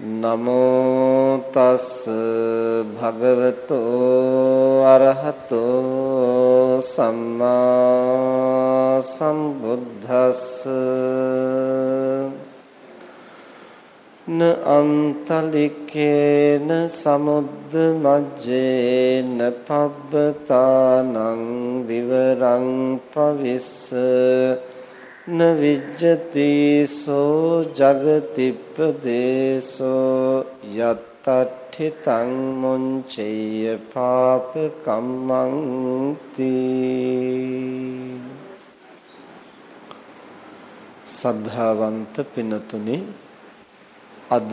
නමෝ තස් භගවතෝ අරහතෝ සම්මා සම්බුද්දස්ස. න අන්තලිකේන සමුද්ද මජ්ජේන පබ්බතානං විවරං පවිස්ස. න විජ්ජති සෝ జగතිප්පදේසෝ යත්තට්ඨිතං මුංචේය පාප කම්මං තී සද්ධාවන්ත පිනතුනි අද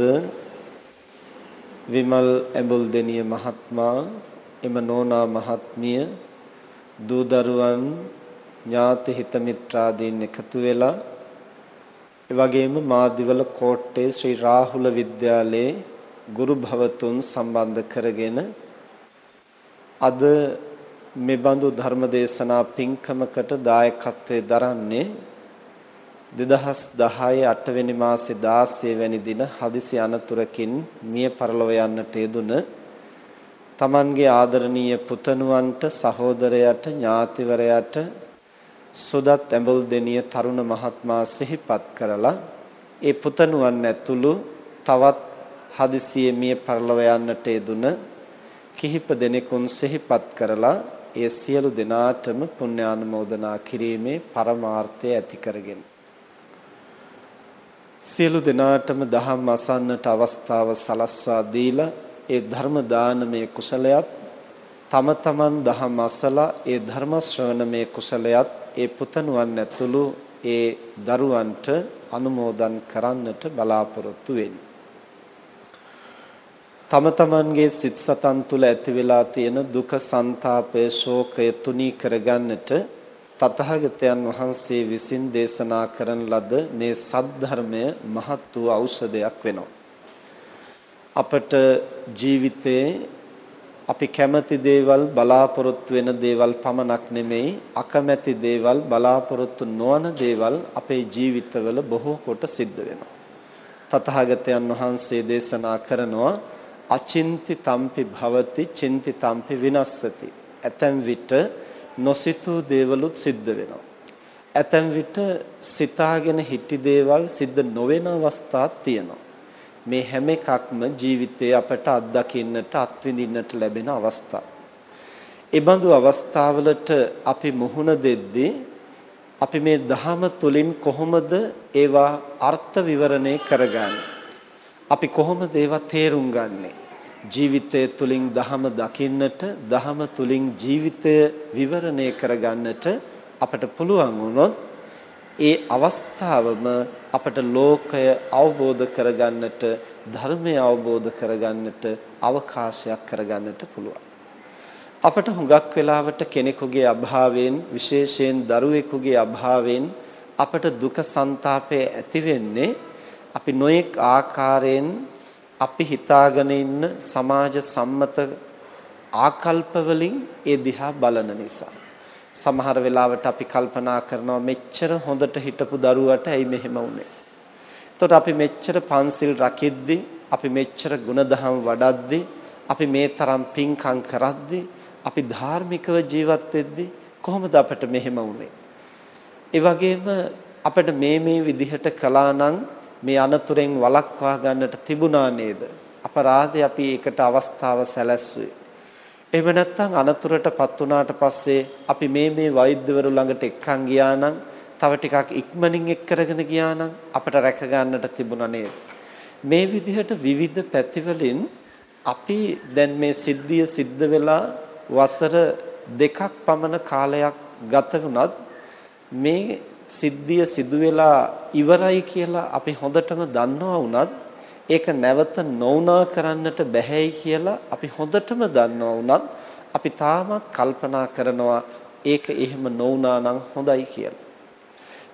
විමල් ඇඹුල්දෙනිය මහත්මයා එම නෝනා මහත්මිය දූ දරුවන් ඥාති හිත මිත්‍රාදීන් එකතු වෙලා ඒ වගේම මාදිවල කෝට්ටේ ශ්‍රී රාහුල විද්‍යාලයේ ගුරු භවතුන් සම්බන්ධ කරගෙන අද මෙබඳු ධර්ම දේශනා පින්කමකට දායකත්වයේ දරන්නේ 2010 8 වෙනි මාසේ 16 වෙනි දින හදිසි අනතුරකින් මිය පරලොව යන්නට යෙදුන තමන්ගේ ආදරණීය පුතණුවන්ට සහෝදරයට ඥාතිවරයට සුදත් ඇඹුල් දෙනිය තරුණ මහත්මයා සිහිපත් කරලා ඒ පුතණුවන් ඇතුළු තවත් හදිසියෙ මිය පරලොව යන්නට යෙදුන කිහිප දෙනෙකුන් සිහිපත් කරලා ඒ සියලු දෙනාටම පුණ්‍යානුමෝදනා කිරීමේ පරමාර්ථය ඇති කරගෙන සියලු දෙනාටම දහම් අසන්නට අවස්ථාව සලස්වා දීලා ඒ ධර්ම දානමය කුසලයක් තම තමන් දහම් අසලා ඒ ධර්ම ශ්‍රවණමය කුසලයක් ඒ පුතණුවන් ඇතුළු ඒ දරුවන්ට අනුමෝදන් කරන්නට බලාපොරොත්තු වෙන්නේ. තම තමන්ගේ සිත් සතන් තුළ ඇති වෙලා තියෙන දුක, ਸੰతాපය, ශෝකය තුනී කරගන්නට තථාගතයන් වහන්සේ විසින් දේශනා කරන ලද මේ සද්ධර්මය මහත් වූ ඖෂධයක් වෙනවා. අපට ජීවිතේ අපි කැමති දේවල් බලාපොරොත්තු වෙන දේවල් පමණක් නෙමෙයි අකමැති දේවල් බලාපොරොත්තු නොවන දේවල් අපේ ජීවිතවල බොහෝ කොට සිද්ධ වෙනවා. තථාගතයන් වහන්සේ දේශනා කරනවා අචින්ති තම්පි භවති චින්ති තම්පි විනස්සති. ඇතැම් විට නොසිතූ දේවලුත් සිද්ධ වෙනවා. ඇතැම් විට සිතාගෙන හිටි දේවල් සිද්ධ නොවන අවස්ථාත් තියෙනවා. මේ හැම එකක්ම ජීවිතයේ අපට අත්දකින්නට අත්විඳින්නට ලැබෙන අවස්ථා. ඒ බඳු අවස්ථාවලට අපි මුහුණ දෙද්දී අපි මේ ධහම තුලින් කොහොමද ඒවා අර්ථ විවරණය කරගන්නේ? අපි කොහොමද ඒවා තේරුම් ගන්නේ? ජීවිතය තුලින් ධහම දකින්නට, ධහම තුලින් ජීවිතය විවරණය කරගන්නට අපට පුළුවන් වුණොත් ඒ අවස්ථාවම අපට ලෝකය අවබෝධ කරගන්නට ධර්මය අවබෝධ කරගන්නට අවකාශයක් කරගන්නට පුළුවන්. අපට හුඟක් වෙලාවට කෙනෙකුගේ අභාවයෙන් විශේෂයෙන් දරුවෙකුගේ අභාවයෙන් අපට දුක ਸੰతాපය ඇති වෙන්නේ අපි නොඑක් ආකාරයෙන් අපි හිතාගෙන ඉන්න සමාජ සම්මත ආකල්ප වලින් ඒ දිහා බලන නිසා. සමහර වෙලාවට අපි කල්පනා කරනවා මෙච්චර හොඳට හිටපු දරුවට ඇයි මෙහෙම වුනේ? එතකොට අපි මෙච්චර පන්සිල් රකිද්දී අපි මෙච්චර ಗುಣධම් වඩද්දී අපි මේ තරම් පින්කම් කරද්දී අපි ධාර්මිකව ජීවත් වෙද්දී කොහොමද අපිට මෙහෙම වුනේ? ඒ වගේම අපිට මේ මේ විදිහට කළා නම් මේ අනතුරෙන් වළක්වා ගන්නට තිබුණා නේද? අපරාධය අපි ඒකට අවස්ථාව සැලැස්සුවේ. එහෙම නැත්නම් අනතුරටපත් වුණාට පස්සේ අපි මේ මේ වෛද්‍යවරු ළඟට එක්කන් ගියා නම් තව ටිකක් ඉක්මනින් එක් කරගෙන ගියා නම් අපිට රැක ගන්නට තිබුණා නේද? මේ විදිහට විවිධ පැතිවලින් අපි දැන් මේ සිද්ධිය සිද්ධ වෙලා වසර දෙකක් පමණ කාලයක් ගත වුණත් මේ සිද්ධිය සිදු වෙලා ඉවරයි කියලා අපි හොඳටම දන්නවා වුණත් ඒක නැවත නොඋනා කරන්නට බැහැයි කියලා අපි හොඳටම දන්නවා වුණත් අපි තාමත් කල්පනා කරනවා ඒක එහෙම නොඋනා නම් හොඳයි කියලා.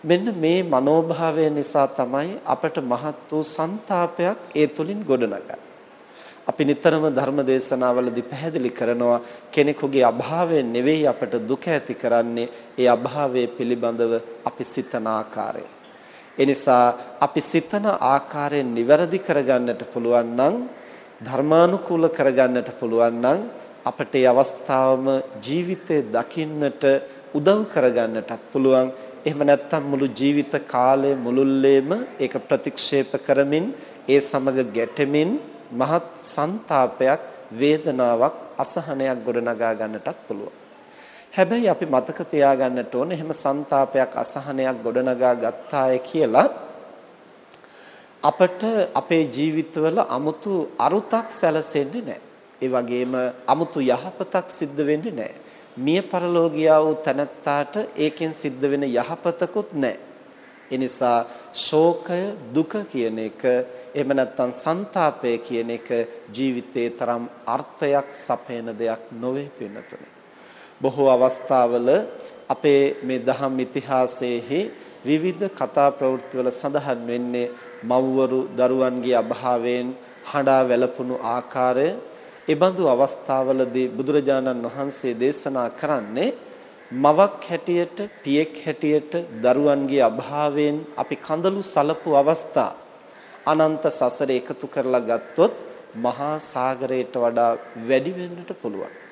මෙන්න මේ මනෝභාවය නිසා තමයි අපට මහත් වූ ਸੰతాපයක් ඒ තුලින් ගොඩනගන්නේ. අපි නිතරම ධර්ම දේශනාවලදී පැහැදිලි කරනවා කෙනෙකුගේ අභාවයෙන් නෙවෙයි අපට දුක ඇති කරන්නේ ඒ අභාවය පිළිබඳව අපි සිතන ආකාරය. ඒ නිසා අපි සිතන ආකාරයෙන් නිවැරදි කරගන්නට පුළුවන් නම් ධර්මානුකූල කරගන්නට පුළුවන් නම් අපට ඒ අවස්ථාවම ජීවිතේ දකින්නට උදව් කරගන්නටත් පුළුවන් එහෙම නැත්නම් මුළු ජීවිත කාලය මුළුල්ලේම ඒක ප්‍රතික්ෂේප කරමින් ඒ සමග ගැටෙමින් මහත් ਸੰతాපයක් වේදනාවක් අසහනයක් ගොඩනගා ගන්නටත් පුළුවන්. හැබැයි අපි මතක තියාගන්නට ඕනේ එහෙම ਸੰతాපයක් අසහනයක් ගොඩනගා ගත්තාය කියලා අපට අපේ ජීවිතවල 아무තු අරුතක් සැලසෙන්නේ නැහැ. ඒ වගේම 아무තු යහපතක් සිද්ධ වෙන්නේ නැහැ. මිය පරලෝකියා වූ තනත්තාට ඒකෙන් සිද්ධ වෙන යහපතකුත් නැහැ. ඒ නිසා ශෝකය දුක කියන එක එහෙම නැත්නම් ਸੰతాපය කියන එක ජීවිතේ තරම් අර්ථයක් සපයන දෙයක් නොවේ පින්නතුනේ. බොහෝ අවස්ථාවල අපේ මේ දහම් ඉතිහාසයේහි විවිධ කතා ප්‍රවෘත්තිවල සඳහන් වෙන්නේ මව්වරු දරුවන්ගේ අභාවයෙන් හඬා වැළපුණු ආකාරය. ඒ බඳු අවස්ථාවලදී බුදුරජාණන් වහන්සේ දේශනා කරන්නේ මවක් හැටියට පියෙක් හැටියට දරුවන්ගේ අභාවයෙන් අපි කඳලු සලපු අවස්ථා අනන්ත සසර එකතු කරලා ගත්තොත් මහා සාගරයට වඩා වැඩි වෙන්නට පුළුවන්.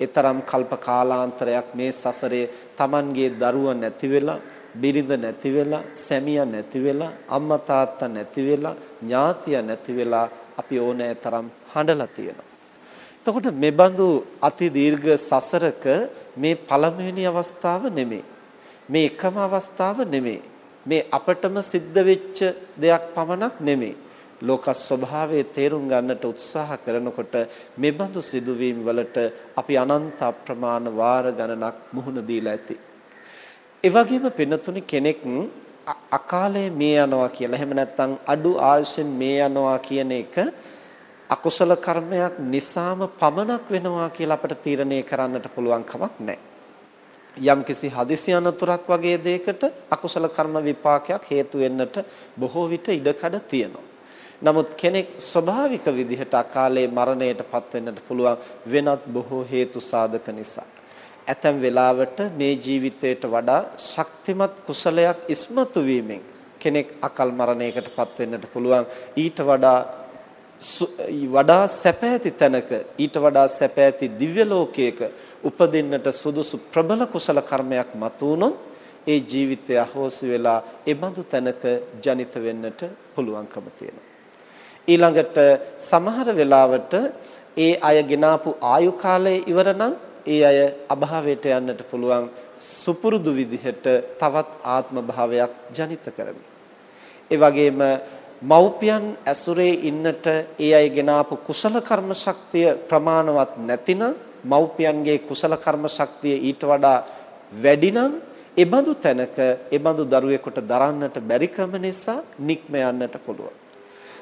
ඒතරම් කල්ප කාලාන්තරයක් මේ සසරේ Tamanගේ දරුවා නැති වෙලා, බිරිඳ නැති වෙලා, සැමියා නැති වෙලා, අම්මා තාත්තා නැති වෙලා, ඥාතියා නැති වෙලා අපි ඕනෑ තරම් හඬලා තියෙනවා. එතකොට මෙබඳු අති දීර්ඝ සසරක මේ පළමුවෙනි අවස්ථාව නෙමෙයි. මේ එකම අවස්ථාව නෙමෙයි. මේ අපටම සිද්ධ වෙච්ච දෙයක් පමණක් නෙමෙයි. ලෝක ස්වභාවයේ තේරුම් ගන්නට උත්සාහ කරනකොට මෙබඳු සිදුවීම් වලට අපි අනන්ත අප්‍රමාණ වාර ගණනක් මුහුණ දීලා ඇති. ඒ වගේම පින්නතුනි කෙනෙක් අකාලේ මේ යනවා කියලා එහෙම නැත්නම් අඩු ආයුෂෙන් මේ යනවා කියන එක අකුසල කර්මයක් නිසාම පමණක් වෙනවා කියලා අපිට තීරණය කරන්නට පුළුවන් කමක් නැහැ. යම්කිසි හදිසි අනතුරක් වගේ දෙයකට අකුසල කර්ම විපාකයක් හේතු වෙන්නට බොහෝ විට ඉඩකඩ තියෙනවා. නමුත් කෙනෙක් ස්වභාවික විදිහට අකාලේ මරණයටපත් වෙන්නට පුළුවන් වෙනත් බොහෝ හේතු සාධක නිසා. ඇතැම් වෙලාවට මේ ජීවිතයට වඩා ශක්තිමත් කුසලයක් ඉස්මතු වීමෙන් කෙනෙක් අකල් මරණයකටපත් වෙන්නට පුළුවන් ඊට වඩා වඩා සැප ඇති තැනක ඊට වඩා සැප ඇති දිව්‍ය ලෝකයක උපදින්නට සුදුසු ප්‍රබල කුසල කර්මයක් මතු වුණොත් ඒ ජීවිතය අහෝසි වෙලා ඒ බඳු තැනක ජනිත වෙන්නට පුළුවන්කම තියෙනවා ඊළඟට සමහර වෙලාවට ඒ අය ගෙනාපු ආයු කාලය ඉවර නම් ඒ අය අභාවයට යන්නට පුළුවන් සුපුරුදු විදිහට තවත් ආත්ම භාවයක් ජනිත කරමි. ඒ වගේම මව්පියන් ඇසුරේ ඉන්නට ඒ අය ගෙනාපු කුසල කර්ම ශක්තිය ප්‍රමාණවත් නැතිනම් මව්පියන්ගේ කුසල කර්ම ශක්තිය ඊට වඩා වැඩි නම් ඒ බඳු තැනක ඒ බඳු දරුවෙකුට දරන්නට බැරිකම නිසා නික්ම යන්නට පුළුවන්.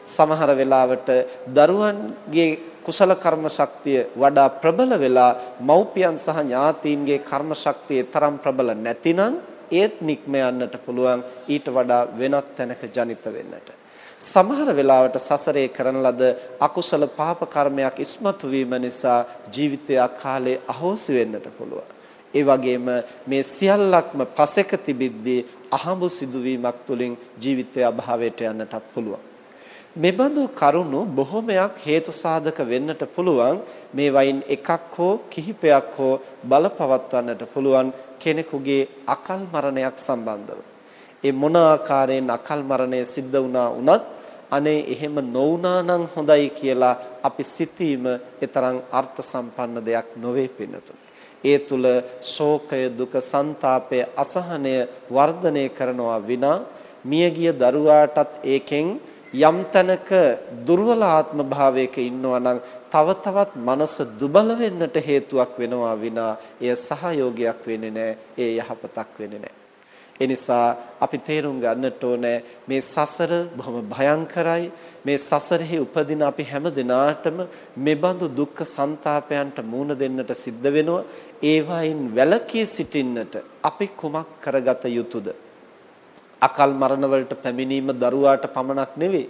සමහර වෙලාවට දරුවන්ගේ කුසල කර්ම ශක්තිය වඩා ප්‍රබල වෙලා මව්පියන් සහ ඥාතීන්ගේ කර්ම ශක්තිය තරම් ප්‍රබල නැතිනම් ඒත් නික්ම යන්නට පුළුවන් ඊට වඩා වෙනත් තැනක ජනිත වෙන්නට. සමහර වෙලාවට සසරේ කරන ලද අකුසල පාප කර්මයක් ඉස්මතු වීම නිසා ජීවිතය කාලේ අහෝසි වෙන්නට පුළුවන්. ඒ වගේම මේ සියල්ලක්ම පසෙක තිබිද්දී අහඹු සිදුවීමක් තුළින් ජීවිතය අභාවයට යන්නටත් පුළුවන්. මෙබඳු කරුණු බොහොමයක් හේතු සාධක වෙන්නට පුළුවන් මේ වයින් එකක් හෝ කිහිපයක් හෝ බලපවත්වන්නට පුළුවන් කෙනෙකුගේ අකල් මරණයක් සම්බන්ධව. ඒ මොන ආකාරයෙන් අකල් මරණය සිද්ධ වුණා වුණත් අනේ එහෙම නොවුණා නම් හොඳයි කියලා අපි සිතීම ඊතරම් අර්ථ සම්පන්න දෙයක් නොවේ පින්නතුනි. ඒ තුල ශෝකය දුක ਸੰతాපය අසහනය වර්ධනය කරනවා විනා මියගිය දරුවාටත් ඒකෙන් යම් තැනක දුර්වල ආත්ම භාවයක ඉන්නවා නම් තව තවත් මනස දුබල වෙන්නට හේතුවක් වෙනවා විනා එය සහයෝගයක් වෙන්නේ නැහැ ඒ යහපතක් වෙන්නේ නැහැ. ඒ නිසා අපි තේරුම් ගන්නට ඕනේ මේ සසර බොහොම භයංකරයි. මේ සසරෙහි උපදින අපි හැම දිනාටම මෙබඳු දුක්ඛ ਸੰతాපයන්ට මුහුණ දෙන්නට සිද්ධ වෙනවා. ඒවයින් වැළකී සිටින්නට අපි කුමක් කරගත යුතුද? අකල් මරණ වලට පැමිණීම දරුවාට පමණක් නෙවෙයි.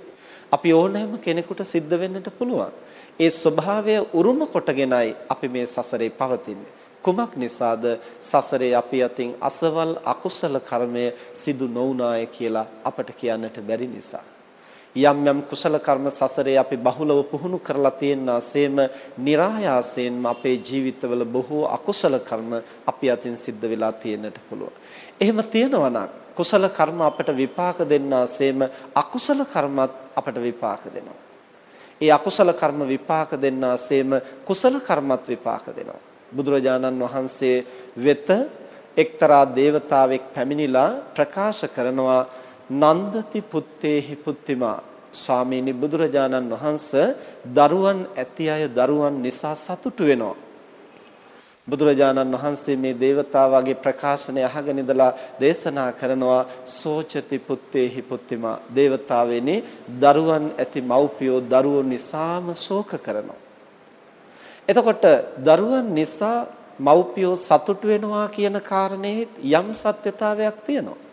අපි ඕනෑම කෙනෙකුට සිද්ධ වෙන්නට පුළුවන්. ඒ ස්වභාවය උරුම කොටගෙනයි අපි මේ සසරේ පවතින්නේ. කුමක් නිසාද සසරේ අපි අතින් අසවල් අකුසල කර්මය සිදු නොවුනාය කියලා අපට කියන්නට බැරි නිසා. යම් යම් කුසල කර්ම සසරේ අපි බහුලව පුහුණු කරලා තියෙනාseම નિરાයාසයෙන්ම අපේ ජීවිතවල බොහෝ අකුසල කර්ම අපි අතින් සිද්ධ වෙලා තියෙන්නට පුළුවන්. එහෙම තියෙනවා නම් කුසල කර්ම අපට විපාක දෙන්නාseම අකුසල කර්මත් අපට විපාක දෙනවා. ඒ අකුසල කර්ම විපාක දෙන්නාseම කුසල කර්මත් විපාක දෙනවා. බුදුරජාණන් වහන්සේ වෙත එක්තරා දේවතාවෙක් පැමිණිලා ප්‍රකාශ කරනවා නන්දති පුත්තේහි පුත්තිමා ස්වාමීනි බුදුරජාණන් වහන්සේ දරුවන් ඇති අය දරුවන් නිසා සතුටු වෙනවා බුදුරජාණන් වහන්සේ මේ దేవතාවාගේ ප්‍රකාශනය අහගෙන ඉඳලා දේශනා කරනවා සෝචති පුත්තේහි පුත්තිමා. దేవතාවෙනි දරුවන් ඇති මව්පියෝ දරුවෝ නිසාම ශෝක කරනවා. එතකොට දරුවන් නිසා මව්පියෝ සතුටු වෙනවා කියන කාරණේ යම් සත්‍යතාවයක් තියෙනවා.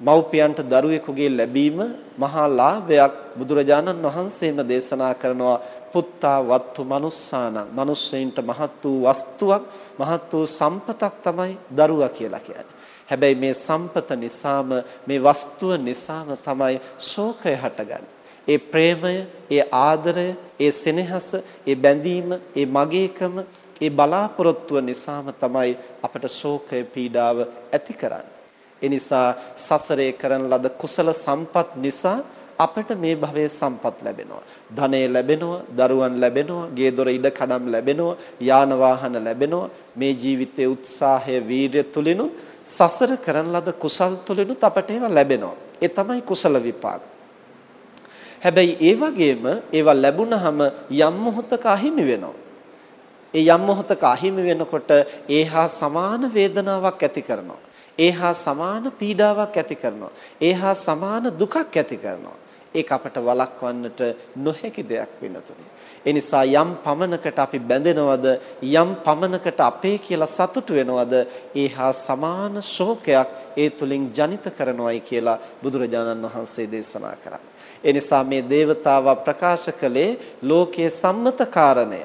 මව්පියන්ට දරුවෙකුගේ ලැබීම මහා ලාභයක් බුදුරජාණන් වහන්සේම දේශනා කරනවා පුත්තා වත්තු මනුස්සානං මිනිස්සෙයින්ට මහත් වූ වස්තුවක් මහත් වූ සම්පතක් තමයි දරුවා කියලා කියන්නේ. හැබැයි මේ සම්පත නිසාම මේ වස්තුව නිසාම තමයි ශෝකය හටගන්නේ. ඒ ප්‍රේමය, ඒ ආදරය, ඒ සෙනෙහස, ඒ බැඳීම, ඒ මගේකම, ඒ බලාපොරොත්තුව නිසාම තමයි අපට ශෝකය පීඩාව ඇති කරන්නේ. ඒ නිසා සසරේ කරන ලද කුසල සම්පත් නිසා අපට මේ භවයේ සම්පත් ලැබෙනවා. ධනෙ ලැබෙනවා, දරුවන් ලැබෙනවා, ගේ දොර ඉඩ කඩම් ලැබෙනවා, යාන වාහන ලැබෙනවා. මේ ජීවිතයේ උත්සාහය, වීරිය තුලිනුත් සසර කරන ලද කුසල් තුලිනුත් අපට ඒවා ලැබෙනවා. ඒ තමයි කුසල විපාක. හැබැයි ඒ වගේම ඒවා ලැබුණහම යම් මොහොතක අහිමි වෙනවා. ඒ යම් මොහොතක අහිමි වෙනකොට ඒහා සමාන වේදනාවක් ඇති කරනවා. ඒ හා සමාන පීඩාවක් ඇති කරනවා. ඒ හා සමාන දුකක් ඇති කරනවා. ඒක අපට වළක්වන්නට නොහැකි දෙයක් වෙනතුනි. ඒ නිසා යම් පමනකට අපි බැඳෙනවද යම් පමනකට අපේ කියලා සතුටු වෙනවද ඒ හා සමාන ශෝකයක් ඒ තුලින් ජනිත කරනවායි කියලා බුදුරජාණන් වහන්සේ දේශනා කරා. ඒ නිසා මේ దేవතාව ප්‍රකාශ කළේ ලෝකයේ සම්මත කාරණය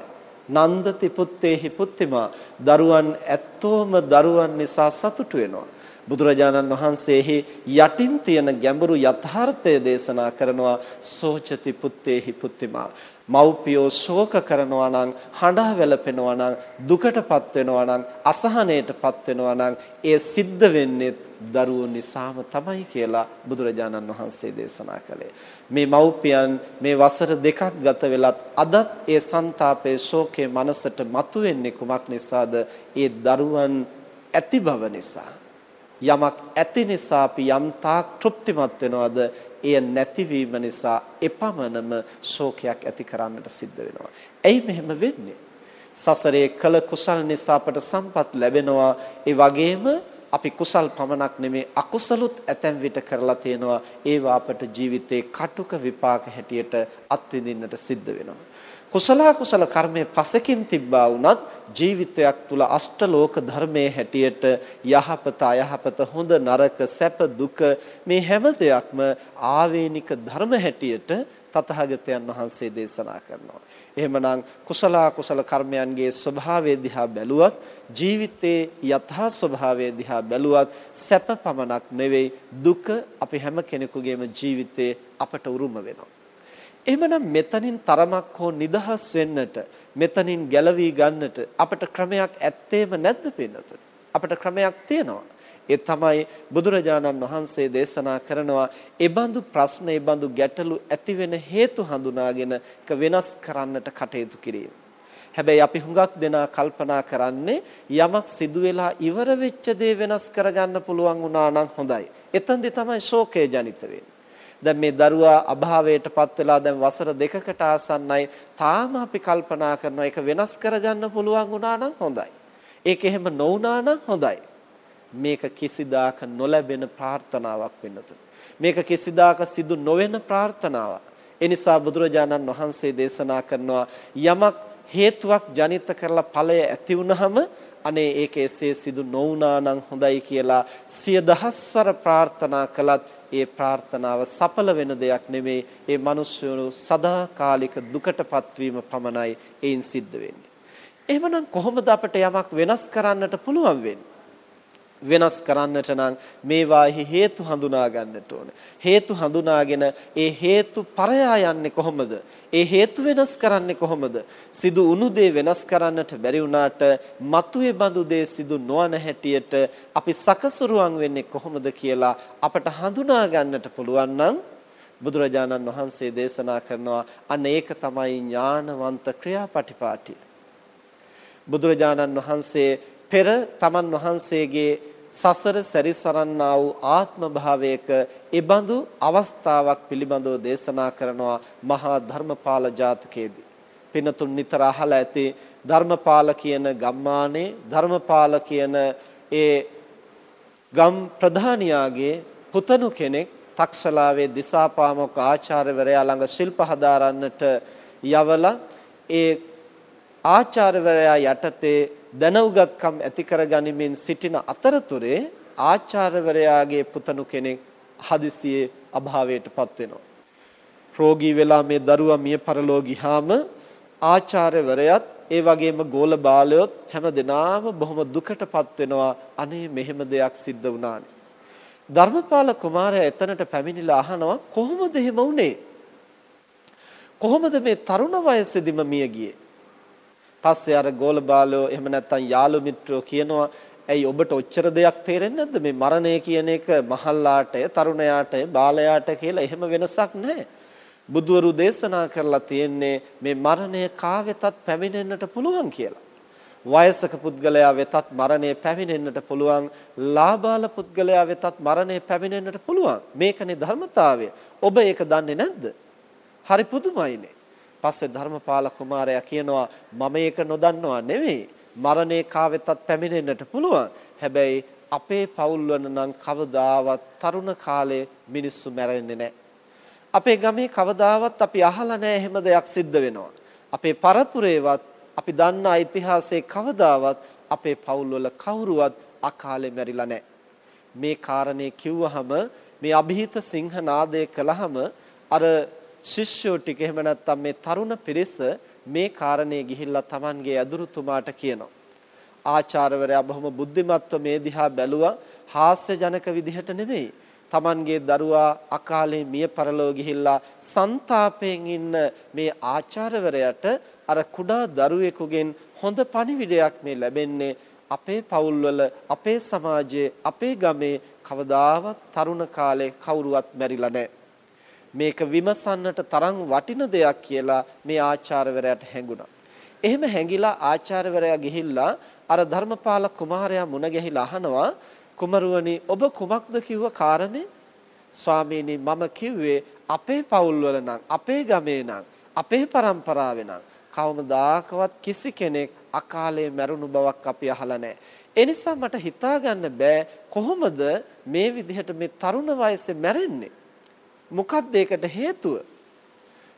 නන්දති පුත්තේහි පුත්තිමා දරුවන් ඇත්තෝම දරුවන් නිසා සතුටු වෙනවා බුදුරජාණන් වහන්සේහි යටින් තියෙන ගැඹුරු යථාර්ථය දේශනා කරනවා සෝචති පුත්තේහි පුත්තිමා. මව්පියෝ ශෝක කරනවා නම් හඬා වැළපෙනවා නම් දුකටපත් වෙනවා නම් අසහනයටපත් වෙනවා නම් ඒ සිද්ධ වෙන්නේ දරුවෝ නිසාම තමයි කියලා බුදුරජාණන් වහන්සේ දේශනා කළේ. මේ මව්පියන් මේ වසර දෙකක් ගත වෙලත් අදත් ඒ ਸੰతాපේ ශෝකේ මනසට මතුවෙන්නේ කුමක් නිසාද? ඒ දරුවන් ඇති බව නිසා. යමක් ඇති නිසා අපි යම් තාක් තෘප්තිමත් වෙනවද එය නැතිවීම නිසා එපමණම ශෝකයක් ඇති කරන්නට සිද්ධ වෙනවා. ඇයි මෙහෙම වෙන්නේ? සසරේ කළ කුසල් නිසා අපට සම්පත් ලැබෙනවා. ඒ වගේම අපි කුසල් පමණක් නෙමේ අකුසලුත් ඇතැම් විට කරලා තියෙනවා. ඒවා අපට ජීවිතේ කටුක විපාක හැටියට අත්විඳින්නට සිද්ධ වෙනවා. කුසල කුසල කර්මයේ පසකින් තිබ්බා වුණත් ජීවිතයක් තුල අෂ්ටලෝක ධර්මයේ හැටියට යහපත අයහපත හොඳ නරක සැප දුක මේ හැම දෙයක්ම ආවේනික ධර්ම හැටියට තථාගතයන් වහන්සේ දේශනා කරනවා. එහෙමනම් කුසල කුසල කර්මයන්ගේ ස්වභාවය දිහා බැලුවත් ජීවිතේ යථා ස්වභාවය දිහා බැලුවත් සැප පමණක් නෙවෙයි දුක අපි හැම කෙනෙකුගේම ජීවිතේ අපට උරුම වෙනවා. එහෙමනම් මෙතනින් තරමක් හෝ නිදහස් වෙන්නට මෙතනින් ගැලවී ගන්නට අපට ක්‍රමයක් ඇත්තේම නැද්ද පින්නතුනි අපට ක්‍රමයක් තියෙනවා ඒ තමයි බුදුරජාණන් වහන්සේ දේශනා කරනවා ඒබඳු ප්‍රශ්න ඒබඳු ගැටලු ඇති වෙන හේතු හඳුනාගෙන ඒක වෙනස් කරන්නට කටයුතු කිරීම. හැබැයි අපි හුඟක් දෙනා කල්පනා කරන්නේ යමක් සිදු වෙලා ඉවර වෙච්ච දේ වෙනස් කරගන්න පුළුවන් වුණා නම් හොඳයි. එතෙන්දී තමයි ශෝකය ජනිත වෙන්නේ. දැන් මේ දරුවා අභාවයටපත් වෙලා දැන් වසර දෙකකට ආසන්නයි තාම අපි කල්පනා කරනවා ඒක වෙනස් කරගන්න පුළුවන් වුණා නම් හොඳයි. ඒක එහෙම නොවුණා නම් හොඳයි. මේක කිසිදාක නොලැබෙන ප්‍රාර්ථනාවක් වෙන්නතු. මේක කිසිදාක සිදු නොවන ප්‍රාර්ථනාවක්. ඒ නිසා බුදුරජාණන් වහන්සේ දේශනා කරනවා යමක් හේතුවක් ජනිත කරලා ඵලය ඇති වුනහම අනේ ඒක එසේ සිදු නොවුනා නම් හොඳයි කියලා සිය දහස්වර ප්‍රාර්ථනා කළත් ඒ ප්‍රාර්ථනාව සඵල වෙන දෙයක් නෙමේ ඒ මිනිස්සු සදාකාලික දුකටපත් වීම පමණයි ඒන් සිද්ධ වෙන්නේ. එහෙමනම් කොහොමද අපට යමක් වෙනස් කරන්නට පුළුවන් වෙන්නේ? වෙනස් කරන්නට නම් මේවාහි හේතු හඳුනා ගන්නට ඕන. හේතු හඳුනාගෙන ඒ හේතු පරයා යන්නේ කොහොමද? ඒ හේතු වෙනස් කරන්නේ කොහොමද? සිදු උණු දේ වෙනස් කරන්නට බැරි වුණාට මතුවේ බඳු දේ සිදු නොවන හැටියට අපි සකසුරුවන් වෙන්නේ කොහොමද කියලා අපට හඳුනා ගන්නට පුළුවන් නම් බුදුරජාණන් වහන්සේ දේශනා කරනවා අන්න ඒක තමයි ඥානවන්ත ක්‍රියාපටිපාටිය. බුදුරජාණන් වහන්සේ පෙර තමන් වහන්සේගේ සසර සැරිසරන්නා වූ ආත්ම භාවයක ඒබඳු අවස්ථාවක් පිළිබඳව දේශනා කරනවා මහා ධර්මපාල ජාතකයේදී. පිනතුන් නිතර අහලා ඇති ධර්මපාල කියන ගම්මානේ ධර්මපාල කියන ඒ ගම් ප්‍රධානියාගේ පුතණු කෙනෙක් තක්ෂලාවේ දිසාපාමොක් ආචාර්යවරයා ළඟ ශිල්ප හදාරන්නට යවලා ඒ ආචාර්යවරයා යටතේ දැනුගත්කම් ඇති කරගනිමින් සිටින අතරතුරේ ආචාර්යවරයාගේ පුතණු කෙනෙක් හදිසියේ අභාවයටපත් වෙනවා. රෝගී වෙලා මේ දරුවා මිය පරලෝ ගියාම ආචාර්යවරයාත් ඒ වගේම ගෝල බාලයොත් හැම දිනාම බොහොම දුකටපත් වෙනවා. අනේ මෙහෙම දෙයක් සිද්ධ වුණානේ. ධර්මපාල කුමාරයා එතනට පැමිණිලා අහනවා කොහොමද එහෙම වුනේ? කොහොමද මේ තරුණ වයසේදීම මිය ගියේ? පස්සේ අර ගෝල බාලෝ එහෙම නැත්නම් යාළු මිත්‍රෝ කියනවා ඇයි ඔබට ඔච්චර දෙයක් තේරෙන්නේ නැද්ද මේ මරණය කියන එක මහල්ලාටය තරුණයාටය බාලයාට කියලා එහෙම වෙනසක් නැහැ. බුදුවරු දේශනා කරලා තියෙන්නේ මේ මරණය කාවෙතත් පැමිණෙන්නට පුළුවන් කියලා. වයසක පුද්ගලයා වෙතත් මරණය පැමිණෙන්නට පුළුවන් ලාබාල පුද්ගලයා වෙතත් මරණය පැමිණෙන්නට පුළුවන්. මේකනේ ධර්මතාවය. ඔබ ඒක දන්නේ නැද්ද? හරි පුදුමයිනේ. පස්සේ ධර්මපාල කුමාරයා කියනවා මම ඒක නොදන්නවා නෙවෙයි. මරණේ කාවෙතත් පැමිණෙන්නට පුළුවන්. හැබැයි අපේ පවුල්වල නම් කවදාවත් තරුණ කාලේ මිනිස්සු මැරෙන්නේ නැහැ. අපේ ගමේ කවදාවත් අපි අහලා නැහැ එහෙම දෙයක් සිද්ධ වෙනවා. අපේ පරපුරේවත් අපි දන්න ඉතිහාසයේ කවදාවත් අපේ පවුල්වල කවුරුවත් අකාලේ මැරිලා නැහැ. මේ කාරණේ කිව්වහම මේ અભිහිත සිංහ නාදය කළහම අර ශිෂ්‍යෝ ටික එහෙම නැත්නම් මේ තරුණ පිරිස මේ කාරණේ ගිහිල්ලා Tamanගේ ඇදුරුතුමාට කියනවා. ආචාර්යවරයා බොහොම බුද්ධිමත්ව මේ දිහා බැලුවා හාස්‍යජනක විදිහට නෙමෙයි. Tamanගේ දරුවා අකාලේ මිය පරලෝ ගිහිල්ලා ਸੰతాපයෙන් ඉන්න මේ ආචාර්යවරයාට අර කුඩා දරුවෙකුගෙන් හොඳ පණිවිඩයක් මේ ලැබෙන්නේ අපේ පවුල්වල අපේ සමාජයේ අපේ ගමේ කවදාවත් තරුණ කාලේ කවුරුවත් මැරිලා නැහැ. මේක විමසන්නට තරම් වටින දෙයක් කියලා මේ ආචාර්යවරයාට හැඟුණා. එහෙම හැඟිලා ආචාර්යවරයා ගිහිල්ලා අර ධර්මපාල කුමාරයා මුණ ගැහිලා අහනවා කුමරුවනි ඔබ කුමක්ද කිව්ව කාරණේ? ස්වාමීනි මම කිව්වේ අපේ පවුල්වල නම් අපේ ගමේ නම් අපේ પરම්පරාවේ නම් කවමදාකවත් කිසි කෙනෙක් අකාලේ මැරුණු බවක් අපි අහලා නැහැ. ඒ නිසා මට හිතා ගන්න බෑ කොහොමද මේ විදිහට මේ තරුණ වයසේ මැරෙන්නේ? මොකක්ද ඒකට හේතුව?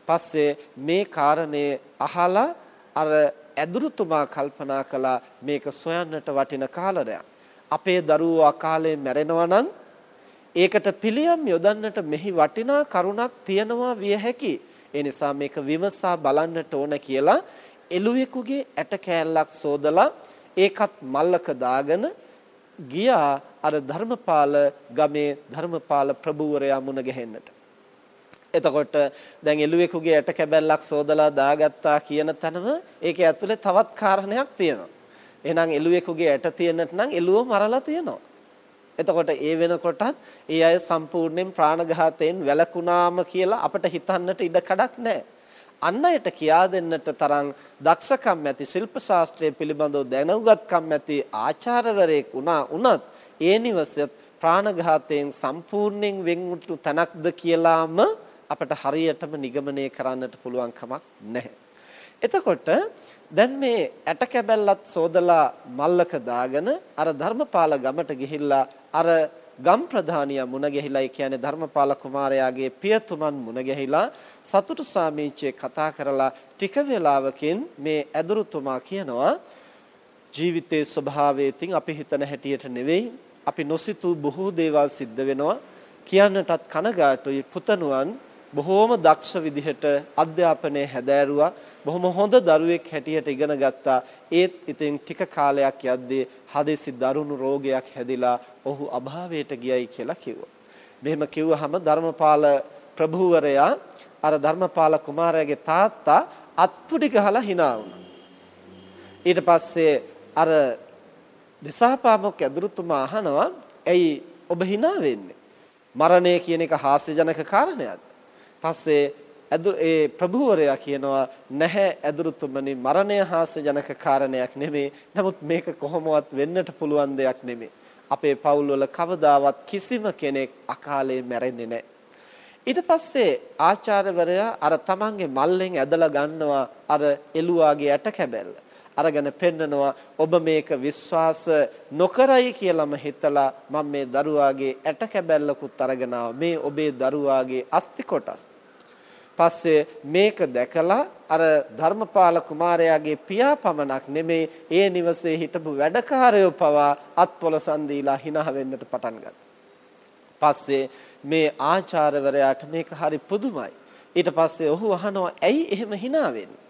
පස්සේ මේ කාරණේ අහලා අර ඇදුරුතුමා කල්පනා කළා මේක සොයන්නට වටින කාලරයක්. අපේ දරුවෝ අකාලේ මැරෙනවා නම් ඒකට පිළියම් යොදන්නට මෙහි වටිනා කරුණක් තියනවා විය හැකි. ඒ නිසා මේක විමසා බලන්නට ඕන කියලා එළුවෙකුගේ ඇට කෑල්ලක් සෝදලා ඒකත් මල්ලක දාගෙන ගියා අර ධර්මපාල ගමේ ධර්මපාල ප්‍රභූවරයා මුණ ගැහෙන්නට. එතකොට දැන් එළුවෙකුගේ ඇට කැබැල්ලක් සෝදලා දාගත්තා කියන තැනම ඒකේ ඇතුලේ තවත් කාරණයක් තියෙනවා. එහෙනම් එළුවෙකුගේ ඇට තියෙන්නට නම් එළුව මරලා තියෙනවා. එතකොට ඒ වෙනකොටත් ඒ අය සම්පූර්ණයෙන් ප්‍රාණඝාතයෙන් වැළකුණාම කියලා අපිට හිතන්නට ඉඩ කඩක් නැහැ. අන් අයට කියා දෙන්නට තරම් දක්ෂකම් ඇති ශිල්ප ශාස්ත්‍රය පිළිබඳව දැනුගත්කම් ඇති ආචාර්යවරයෙක් වුණා උනත් ඒ නිවසෙත් ප්‍රාණඝාතයෙන් සම්පූර්ණයෙන් වෙන්වුතු තැනක්ද කියලාම අපට හරියටම නිගමනය කරන්නට පුළුවන් කමක් නැහැ. එතකොට දැන් මේ ඇට කැබැල්ලත් සෝදලා මල්ලක දාගෙන අර ධර්මපාල ගමට ගිහිල්ලා අර ගම් ප්‍රධානියා මුණ ගැහිලා ඒ කියන්නේ ධර්මපාල කුමාරයාගේ පියතුමන් මුණ ගැහිලා සතුටු සාමීචයේ කතා කරලා ටික වේලාවකින් මේ ඇදුරුතුමා කියනවා ජීවිතයේ ස්වභාවය ඉතින් අපි හිතන හැටියට නෙවෙයි. අපි නොසිතූ බොහෝ දේවල් සිද්ධ වෙනවා. කියන්නටත් කනගාටුයි. පුතණුවන් බොහෝම දක්ෂ විදිහට අධ්‍යාපනය හැදෑරුවා. බොහොම හොඳ දරුවෙක් හැටියට ඉගෙන ගත්තා. ඒත් ඉතින් ටික කාලයක් යද්දී හදිසි දරුණු රෝගයක් හැදිලා ඔහු අභාවයට ගියයි කියලා කිව්වා. මෙහෙම කිව්වහම ධර්මපාල ප්‍රභූවරයා අර ධර්මපාල කුමාරයාගේ තාත්තා අත්පුඩි ගහලා hina වුණා. ඊට පස්සේ අර දිසාපාමොක් ඇදුරුතුමා අහනවා ඇයි ඔබ hina වෙන්නේ? මරණය කියන එක හාස්‍යජනක කාරණයක්ද පස්සේ ඒ ප්‍රභූවරයා කියනවා නැහැ ඇදුරුතුමනි මරණය හාස්‍යජනක කාරණයක් නෙමෙයි. නමුත් මේක කොහොමවත් වෙන්නට පුළුවන් දෙයක් නෙමෙයි. අපේ පවුල්වල කවදාවත් කිසිම කෙනෙක් අකාලේ මැරෙන්නේ නැහැ. ඊට පස්සේ ආචාර්යවරයා අර තමන්ගේ මල්ලෙන් ඇදලා ගන්නවා අර එළුවාගේ ඇට කැබැල්ල. අරගෙන පෙන්නනවා ඔබ මේක විශ්වාස නොකරයි කියලාම හිතලා මම මේ දරුවාගේ ඇට කැබැල්ලකුත් අරගෙන මේ ඔබේ දරුවාගේ අස්ති කොටස් පස්සේ මේක දැකලා අර ධර්මපාල කුමාරයාගේ පියා පමණක් නෙමේ ඒ නිවසේ හිටපු වැඩකාරයෝ පවා අත්පොලසන් දීලා hina වෙන්නට පටන් ගත්තා. පස්සේ මේ ආචාර්යවරයාට මේක හරි පුදුමයි. ඊට පස්සේ ඔහු අහනවා ඇයි එහෙම hina වෙන්නේ?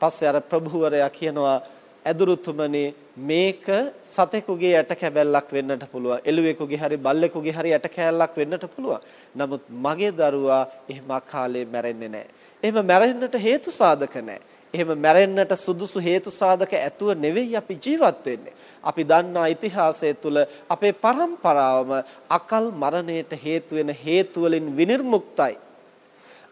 පස්සේ අර ප්‍රභූවරයා කියනවා ඇදුරුතුමනි මේක සතෙකුගේ යට කැබැල්ලක් වෙන්නට පුළුවන් එළුවෙකුගේ හරි බල්ලෙකුගේ හරි යට කැලලක් වෙන්නට පුළුවන් නමුත් මගේ දරුවා එහෙම අකාලේ මැරෙන්නේ නැහැ එහෙම මැරෙන්නට හේතු සාධක නැහැ එහෙම මැරෙන්නට සුදුසු හේතු සාධක ඇතුව නෙවෙයි අපි ජීවත් වෙන්නේ. අපි දන්නා ඉතිහාසය තුළ අපේ પરම්පරාවම අකල් මරණයට හේතු වෙන හේතු වලින් විනිර්මුක්තයි.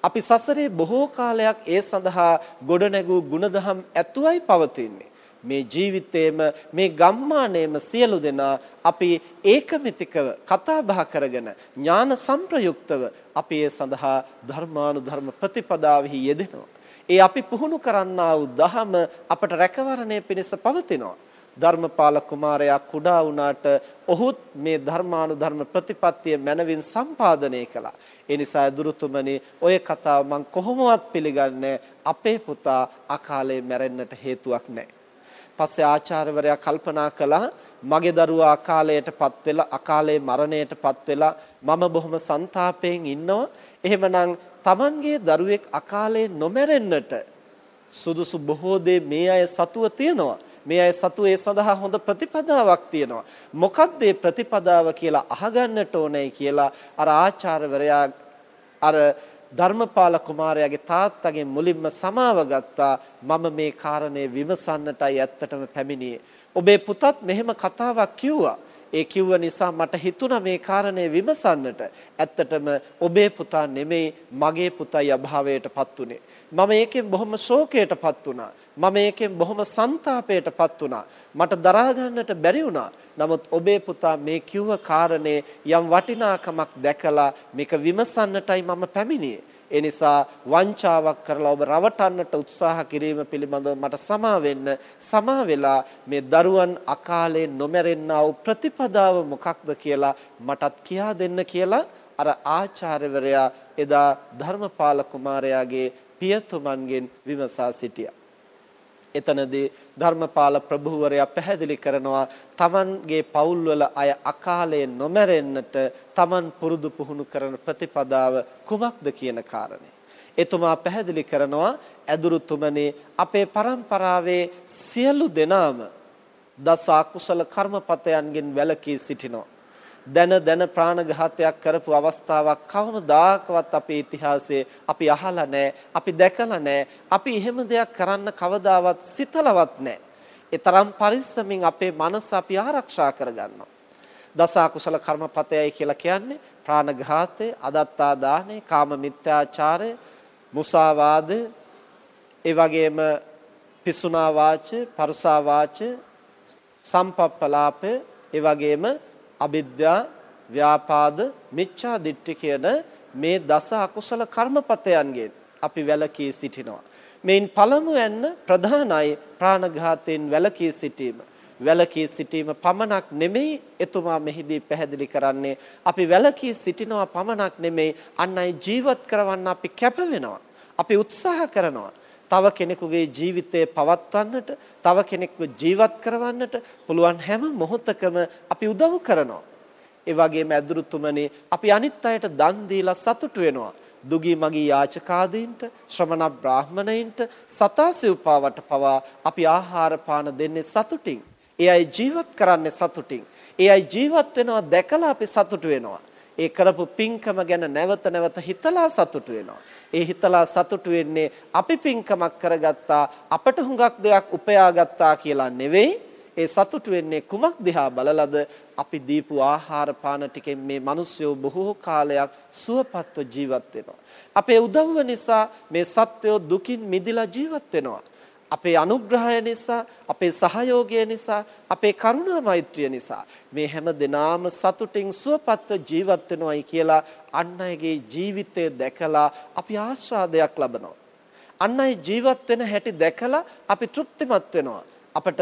අපි සසරේ බොහෝ කාලයක් ඒ සඳහා ගොඩනැගූ ಗುಣධම් ඇතුවයි පවතින්නේ. මේ ජීවිතේම මේ ගම්මානයේම සියලු දෙනා අපි ඒකමිතිකව කතා බහ කරගෙන ඥාන සංප්‍රයුක්තව අපි ඒ සඳහා ධර්මානුධර්ම ප්‍රතිපදාවෙහි යෙදෙනවා. ඒ අපි පුහුණු කරන්නා වූ දහම අපට රැකවරණය පිණිස පවතිනවා. ධර්මපාල කුමාරයා කුඩා වුණාට ඔහුත් මේ ධර්මානුධර්ම ප්‍රතිපත්තිය මනවින් සම්පාදනය කළා. ඒ නිසා දුරුතුමනි ඔය කතාව මම කොහොමවත් පිළිගන්නේ අපේ පුතා අකාලේ මැරෙන්නට හේතුවක් නැහැ. පස්සේ ආචාර්යවරයා කල්පනා කළා මගේ දරුවා අකාලයටපත් වෙලා අකාලේ මරණයටපත් වෙලා මම බොහොම ਸੰతాපයෙන් ඉන්නවා. එහෙමනම් Tamanගේ දරුවෙක් අකාලේ නොමැරෙන්නට සුදුසු බොහෝ දේ මේ අය සතුව තියනවා. මේ අය සතු ඒ සඳහා හොඳ ප්‍රතිපදාවක් තියෙනවා. මොකක්ද මේ ප්‍රතිපදාව කියලා අහගන්නට ඕනේ කියලා අර ආචාර්යවරයා අර ධර්මපාල කුමාරයාගේ තාත්තගේ මුලින්ම සමාව ගත්තා. මම මේ කාරණේ විමසන්නටයි ඇත්තටම පැමිණියේ. ඔබේ පුතත් මෙහෙම කතාවක් කිව්වා. ඒ කිව්ව නිසා මට හිතුණා මේ කාරණේ විමසන්නට ඇත්තටම ඔබේ පුතා නෙමෙයි මගේ පුතයි අභාවයටපත් උනේ මම ඒකෙන් බොහොම ශෝකයටපත් වුණා මම ඒකෙන් බොහොම ਸੰతాපයටපත් වුණා. මට දරා ගන්නට බැරි වුණා. නමුත් ඔබේ පුතා මේ කිව්ව කාරණේ යම් වටිනාකමක් දැකලා මේක විමසන්නටයි මම පැමිණියේ. ඒ නිසා වංචාවක් කරලා ඔබ රවටන්නට උත්සාහ කිරීම පිළිබඳව මට සමා වෙන්න සමා වෙලා මේ දරුවන් අකාලේ නොමැරෙන්නා වූ ප්‍රතිපදාව මොකක්ද කියලා මටත් කියා දෙන්න කියලා අර ආචාර්යවරයා එදා ධර්මපාල කුමාරයාගේ පියතුමන්ගෙන් විමසා සිටියා. එතනදී ධර්මපාල ප්‍රභූවරයා පැහැදිලි කරනවා තමන්ගේ පවුල්වල අය අකාලයේ නොමැරෙන්නට තමන් පුරුදු පුහුණු කරන ප්‍රතිපදාව කුමක්ද කියන කාරණේ. එතුමා පැහැදිලි කරනවා ඇදුරුතුමනි අපේ પરම්පරාවේ සියලු දෙනාම දස අකුසල කර්මපතයන්ගෙන් වැළකී සිටිනවා. දන දන ප්‍රාණඝාතයක් කරපු අවස්ථාවක් කවමදාකවත් අපේ ඉතිහාසයේ අපි අහලා නැහැ අපි දැකලා නැහැ. අපි එහෙම දෙයක් කරන්න කවදාවත් සිතලවත් නැහැ. ඒ තරම් පරිස්සමින් අපේ මනස අපි ආරක්ෂා කරගන්නවා. දස අකුසල කර්මපතයයි කියලා කියන්නේ ප්‍රාණඝාතය අදත්තා දානය කාම මිත්‍යාචාරය මුසාවාද ඒ වගේම පිසුනා වාච පරුසා වාච සම්පප්පලාපය ඒ වගේම අවිද්‍යා ව්‍යාපාද මිච්ඡා දිට්ඨි කියන මේ දස අකුසල කර්මපතයන්ගෙන් අපි වැළකී සිටිනවා. මේන් පළමුවෙන්න ප්‍රධානයි ප්‍රාණඝාතයෙන් වැළකී සිටීම. වැළකී සිටීම පමණක් නෙමෙයි එතුමා මෙහිදී පැහැදිලි කරන්නේ අපි වැළකී සිටිනවා පමණක් නෙමෙයි අන් අය ජීවත් කරවන්න අපි කැප වෙනවා. අපි උත්සාහ කරනවා. තව කෙනෙකුගේ ජීවිතය පවත්වන්නට, තව කෙනෙක්ව ජීවත් කරවන්නට පුළුවන් හැම මොහොතකම අපි උදව් කරනවා. ඒ වගේම ඇදුරුතුමනි අපි අනිත් අයට දන් දීලා සතුටු වෙනවා. දුගී මගී යාචකාදීන්ට ශ්‍රමණ බ්‍රාහමණයින්ට සතාසි උපාවට පවා අපි ආහාර පාන දෙන්නේ සතුටින්. ඒ අය ජීවත් කරන්නේ සතුටින්. ඒ අය ජීවත් වෙනවා දැකලා අපි සතුටු වෙනවා. ඒ කරපු පින්කම ගැන නැවත නැවත හිතලා සතුටු වෙනවා. ඒ හිතලා සතුටු වෙන්නේ අපි පින්කමක් කරගත්තා අපට හුඟක් දෙයක් උපයාගත්තා කියලා නෙවෙයි. ඒ සතුටු වෙන්නේ කුමක් දිහා බලලද අපි දීපු ආහාර පාන ටිකෙන් මේ මිනිස්සු බොහෝ කාලයක් සුවපත්ව ජීවත් වෙනවා. අපේ උදව්ව නිසා මේ සත්වෝ දුකින් මිදිලා ජීවත් වෙනවා. අපේ අනුග්‍රහය නිසා අපේ සහයෝගය නිසා අපේ කරුණා මෛත්‍රිය නිසා. මේ හැම දිනාම සතුටින් සුවපත්ව ජීවත් වෙනවයි කියලා අන් අයගේ ජීවිතය දැකලා අපි ආස්වාදයක් ලබනවා. අන් අය ජීවත් වෙන හැටි දැකලා අපි තෘප්තිමත් වෙනවා. අපට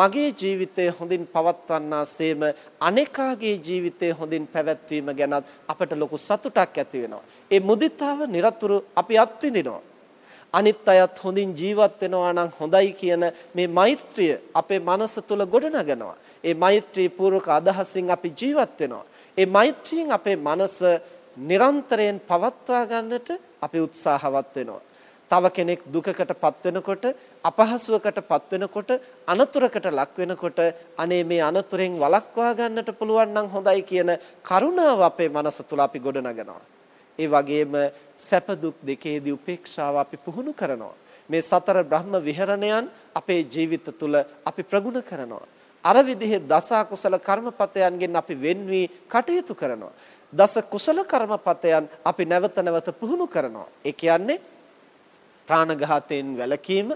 මගේ ජීවිතය හොඳින් පවත්වන්නාseම අනේකාගේ ජීවිතය හොඳින් පැවැත්වීම ගැනත් අපට ලොකු සතුටක් ඇති වෙනවා. ඒ මුදිතාව নিরතුරු අපි අත්විඳිනවා. අනිත් අයත් හොඳින් ජීවත් වෙනවා නම් හොඳයි කියන මේ මෛත්‍රිය අපේ මනස තුල ගොඩනගනවා. ඒ මෛත්‍රී පූර්වක අදහසින් අපි ජීවත් වෙනවා. ඒ මෛත්‍රියෙන් අපේ මනස නිරන්තරයෙන් පවත්වා ගන්නට අපි උත්සාහවත් වෙනවා. තව කෙනෙක් දුකකටපත් වෙනකොට අපහසුවකටපත් වෙනකොට අනතුරකට ලක් වෙනකොට අනේ මේ අනතුරෙන් වළක්වා ගන්නට පුළුවන් නම් හොඳයි කියන කරුණාව අපේ මනස තුල අපි ගොඩනගනවා. ඒ වගේම සැප දුක් දෙකේදී උපේක්ෂාව අපි පුහුණු කරනවා. මේ සතර බ්‍රහ්ම විහරණයන් අපේ ජීවිත තුළ අපි ප්‍රගුණ කරනවා. අර විදිහේ දස කුසල කර්මපතයන්ගෙන් අපි වෙන් වී කටයුතු කරනවා. දස කුසල කර්මපතයන් අපි නැවත නැවත පුහුණු කරනවා. ඒ කියන්නේ ප්‍රාණඝාතයෙන් වැළකීම,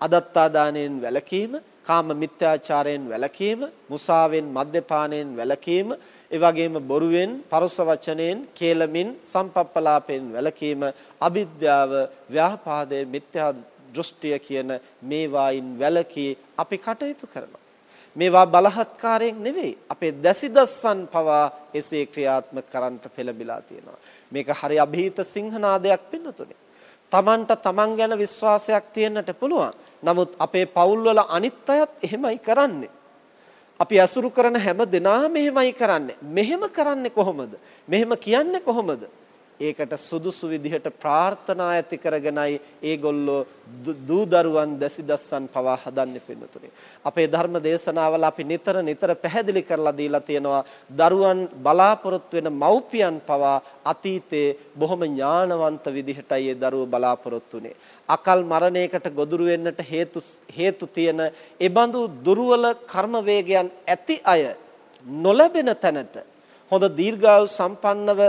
අදත්තා දාණයෙන් වැළකීම, කාම මිත්‍යාචාරයෙන් වැළකීම, මුසාවෙන් මද්යපානයෙන් වැළකීම, ඒ වගේම බොරුවෙන්, පරස වචනෙන්, කේලමින්, සම්පප්පලාපෙන් වැළකීම, අවිද්‍යාව, ව්‍යාපාදයේ මිත්‍යා දෘෂ්ටිය කියන මේවායින් වැළකී අපි කටයුතු කරනවා. මේවා බලහත්කාරයෙන් නෙවෙයි අපේ දැසිදස්සන් පවා එසේ ක්‍රියාත්මක කරන්නට පෙළඹිලා තියෙනවා. මේක හරි અભීත සිංහනාදයක් පින්නතුනේ. තමන්ට තමන් ගැන විශ්වාසයක් තියෙන්නට පුළුවන්. නමුත් අපේ පවුල්වල අනිත් අයත් එහෙමයි කරන්නේ. අපි අසුරු කරන හැම දිනාම මෙහෙමයි කරන්නේ. මෙහෙම කරන්නේ කොහොමද? මෙහෙම කියන්නේ කොහොමද? ඒකට සුදුසු විදිහට ප්‍රාර්ථනා ඇති කරගෙනයි ඒගොල්ලෝ දූ දරුවන් දැසිදස්සන් පවා හදන්නේ පින්නතුනේ. අපේ ධර්ම දේශනාවල අපි නිතර නිතර පැහැදිලි කරලා දීලා තියෙනවා දරුවන් බලාපොරොත්තු වෙන මව්පියන් පවා අතීතේ බොහොම ඥානවන්ත විදිහටයි ඒ දරුවෝ බලාපොරොත්තු වෙන්නේ. අකල් මරණයකට ගොදුරු වෙන්නට හේතු හේතු තියෙන ඒබඳු දුර්වල කර්ම වේගයන් ඇති අය නොලැබෙන තැනට හොඳ දීර්ඝායු සම්පන්නව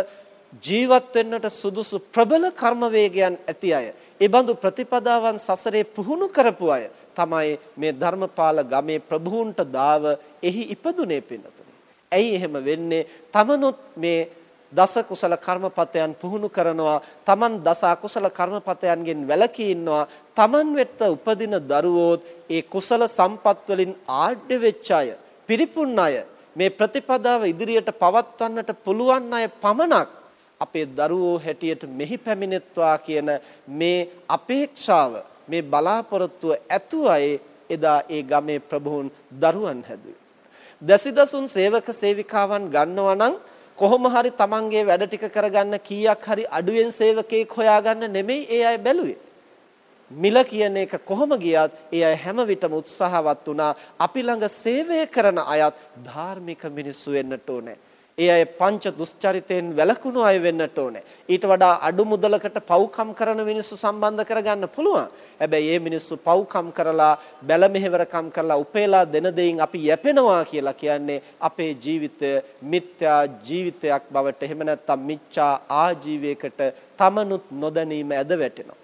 ජීවත් වෙන්නට සුදුසු ප්‍රබල කර්ම වේගයන් ඇති අය. ඒ බඳු ප්‍රතිපදාවන් සසරේ පුහුණු කරපු අය තමයි මේ ධර්මපාල ගමේ ප්‍රභූන්ට දාව එහි ඉපදුනේ පින්නතුනි. ඇයි එහෙම වෙන්නේ? තමනුත් මේ දස කුසල කර්මපතයන් පුහුණු කරනවා. Taman දස අකුසල කර්මපතයන්ගෙන් වැළකී ඉන්නවා. Taman වෙත උපදින දරුවෝත් ඒ කුසල සම්පත් වලින් ආඩ්‍ය වෙච්ච අය, පිරිපුන් අය මේ ප්‍රතිපදාව ඉදිරියට පවත්වන්නට පුළුවන් අය පමණක් අපේ දරුවෝ හැටියට මෙහි පැමිණෙත්වා කියන මේ අපේක්ෂාව මේ බලාපොරොත්තුව ඇතුවයි එදා ඒ ගමේ ප්‍රභූන් දරුවන් හැදුවේ. දසිදසුන් සේවක සේවිකාවන් ගන්නවා නම් කොහොම හරි තමන්ගේ වැඩ ටික කරගන්න කීයක් හරි අඩුවෙන් සේවකයෙක් හොයාගන්න නෙමෙයි ඒ අය බැලුවේ. මිල කියන එක කොහොම ගියත් ඒ අය හැම විටම උත්සාහවත් වුණා අපි ළඟ සේවය කරන අයත් ධාර්මික මිනිස්සු වෙන්නට ඕනේ. ඒ අය පංච දුස්චරිතෙන් වැළකුණු අය වෙන්නට ඕනේ. ඊට වඩා අඩු මුදලකට පව්කම් කරන මිනිස්සු සම්බන්ධ කරගන්න පුළුවන්. හැබැයි මේ මිනිස්සු පව්කම් කරලා බැල මෙහෙවරකම් කරලා උපේලා දෙන දෙයින් අපි යැපෙනවා කියලා කියන්නේ අපේ ජීවිතය මිත්‍යා ජීවිතයක් බවට එහෙම නැත්නම් මිච්ඡා ආජීවයකට තමනුත් නොදැනීම ඇද වැටෙනවා.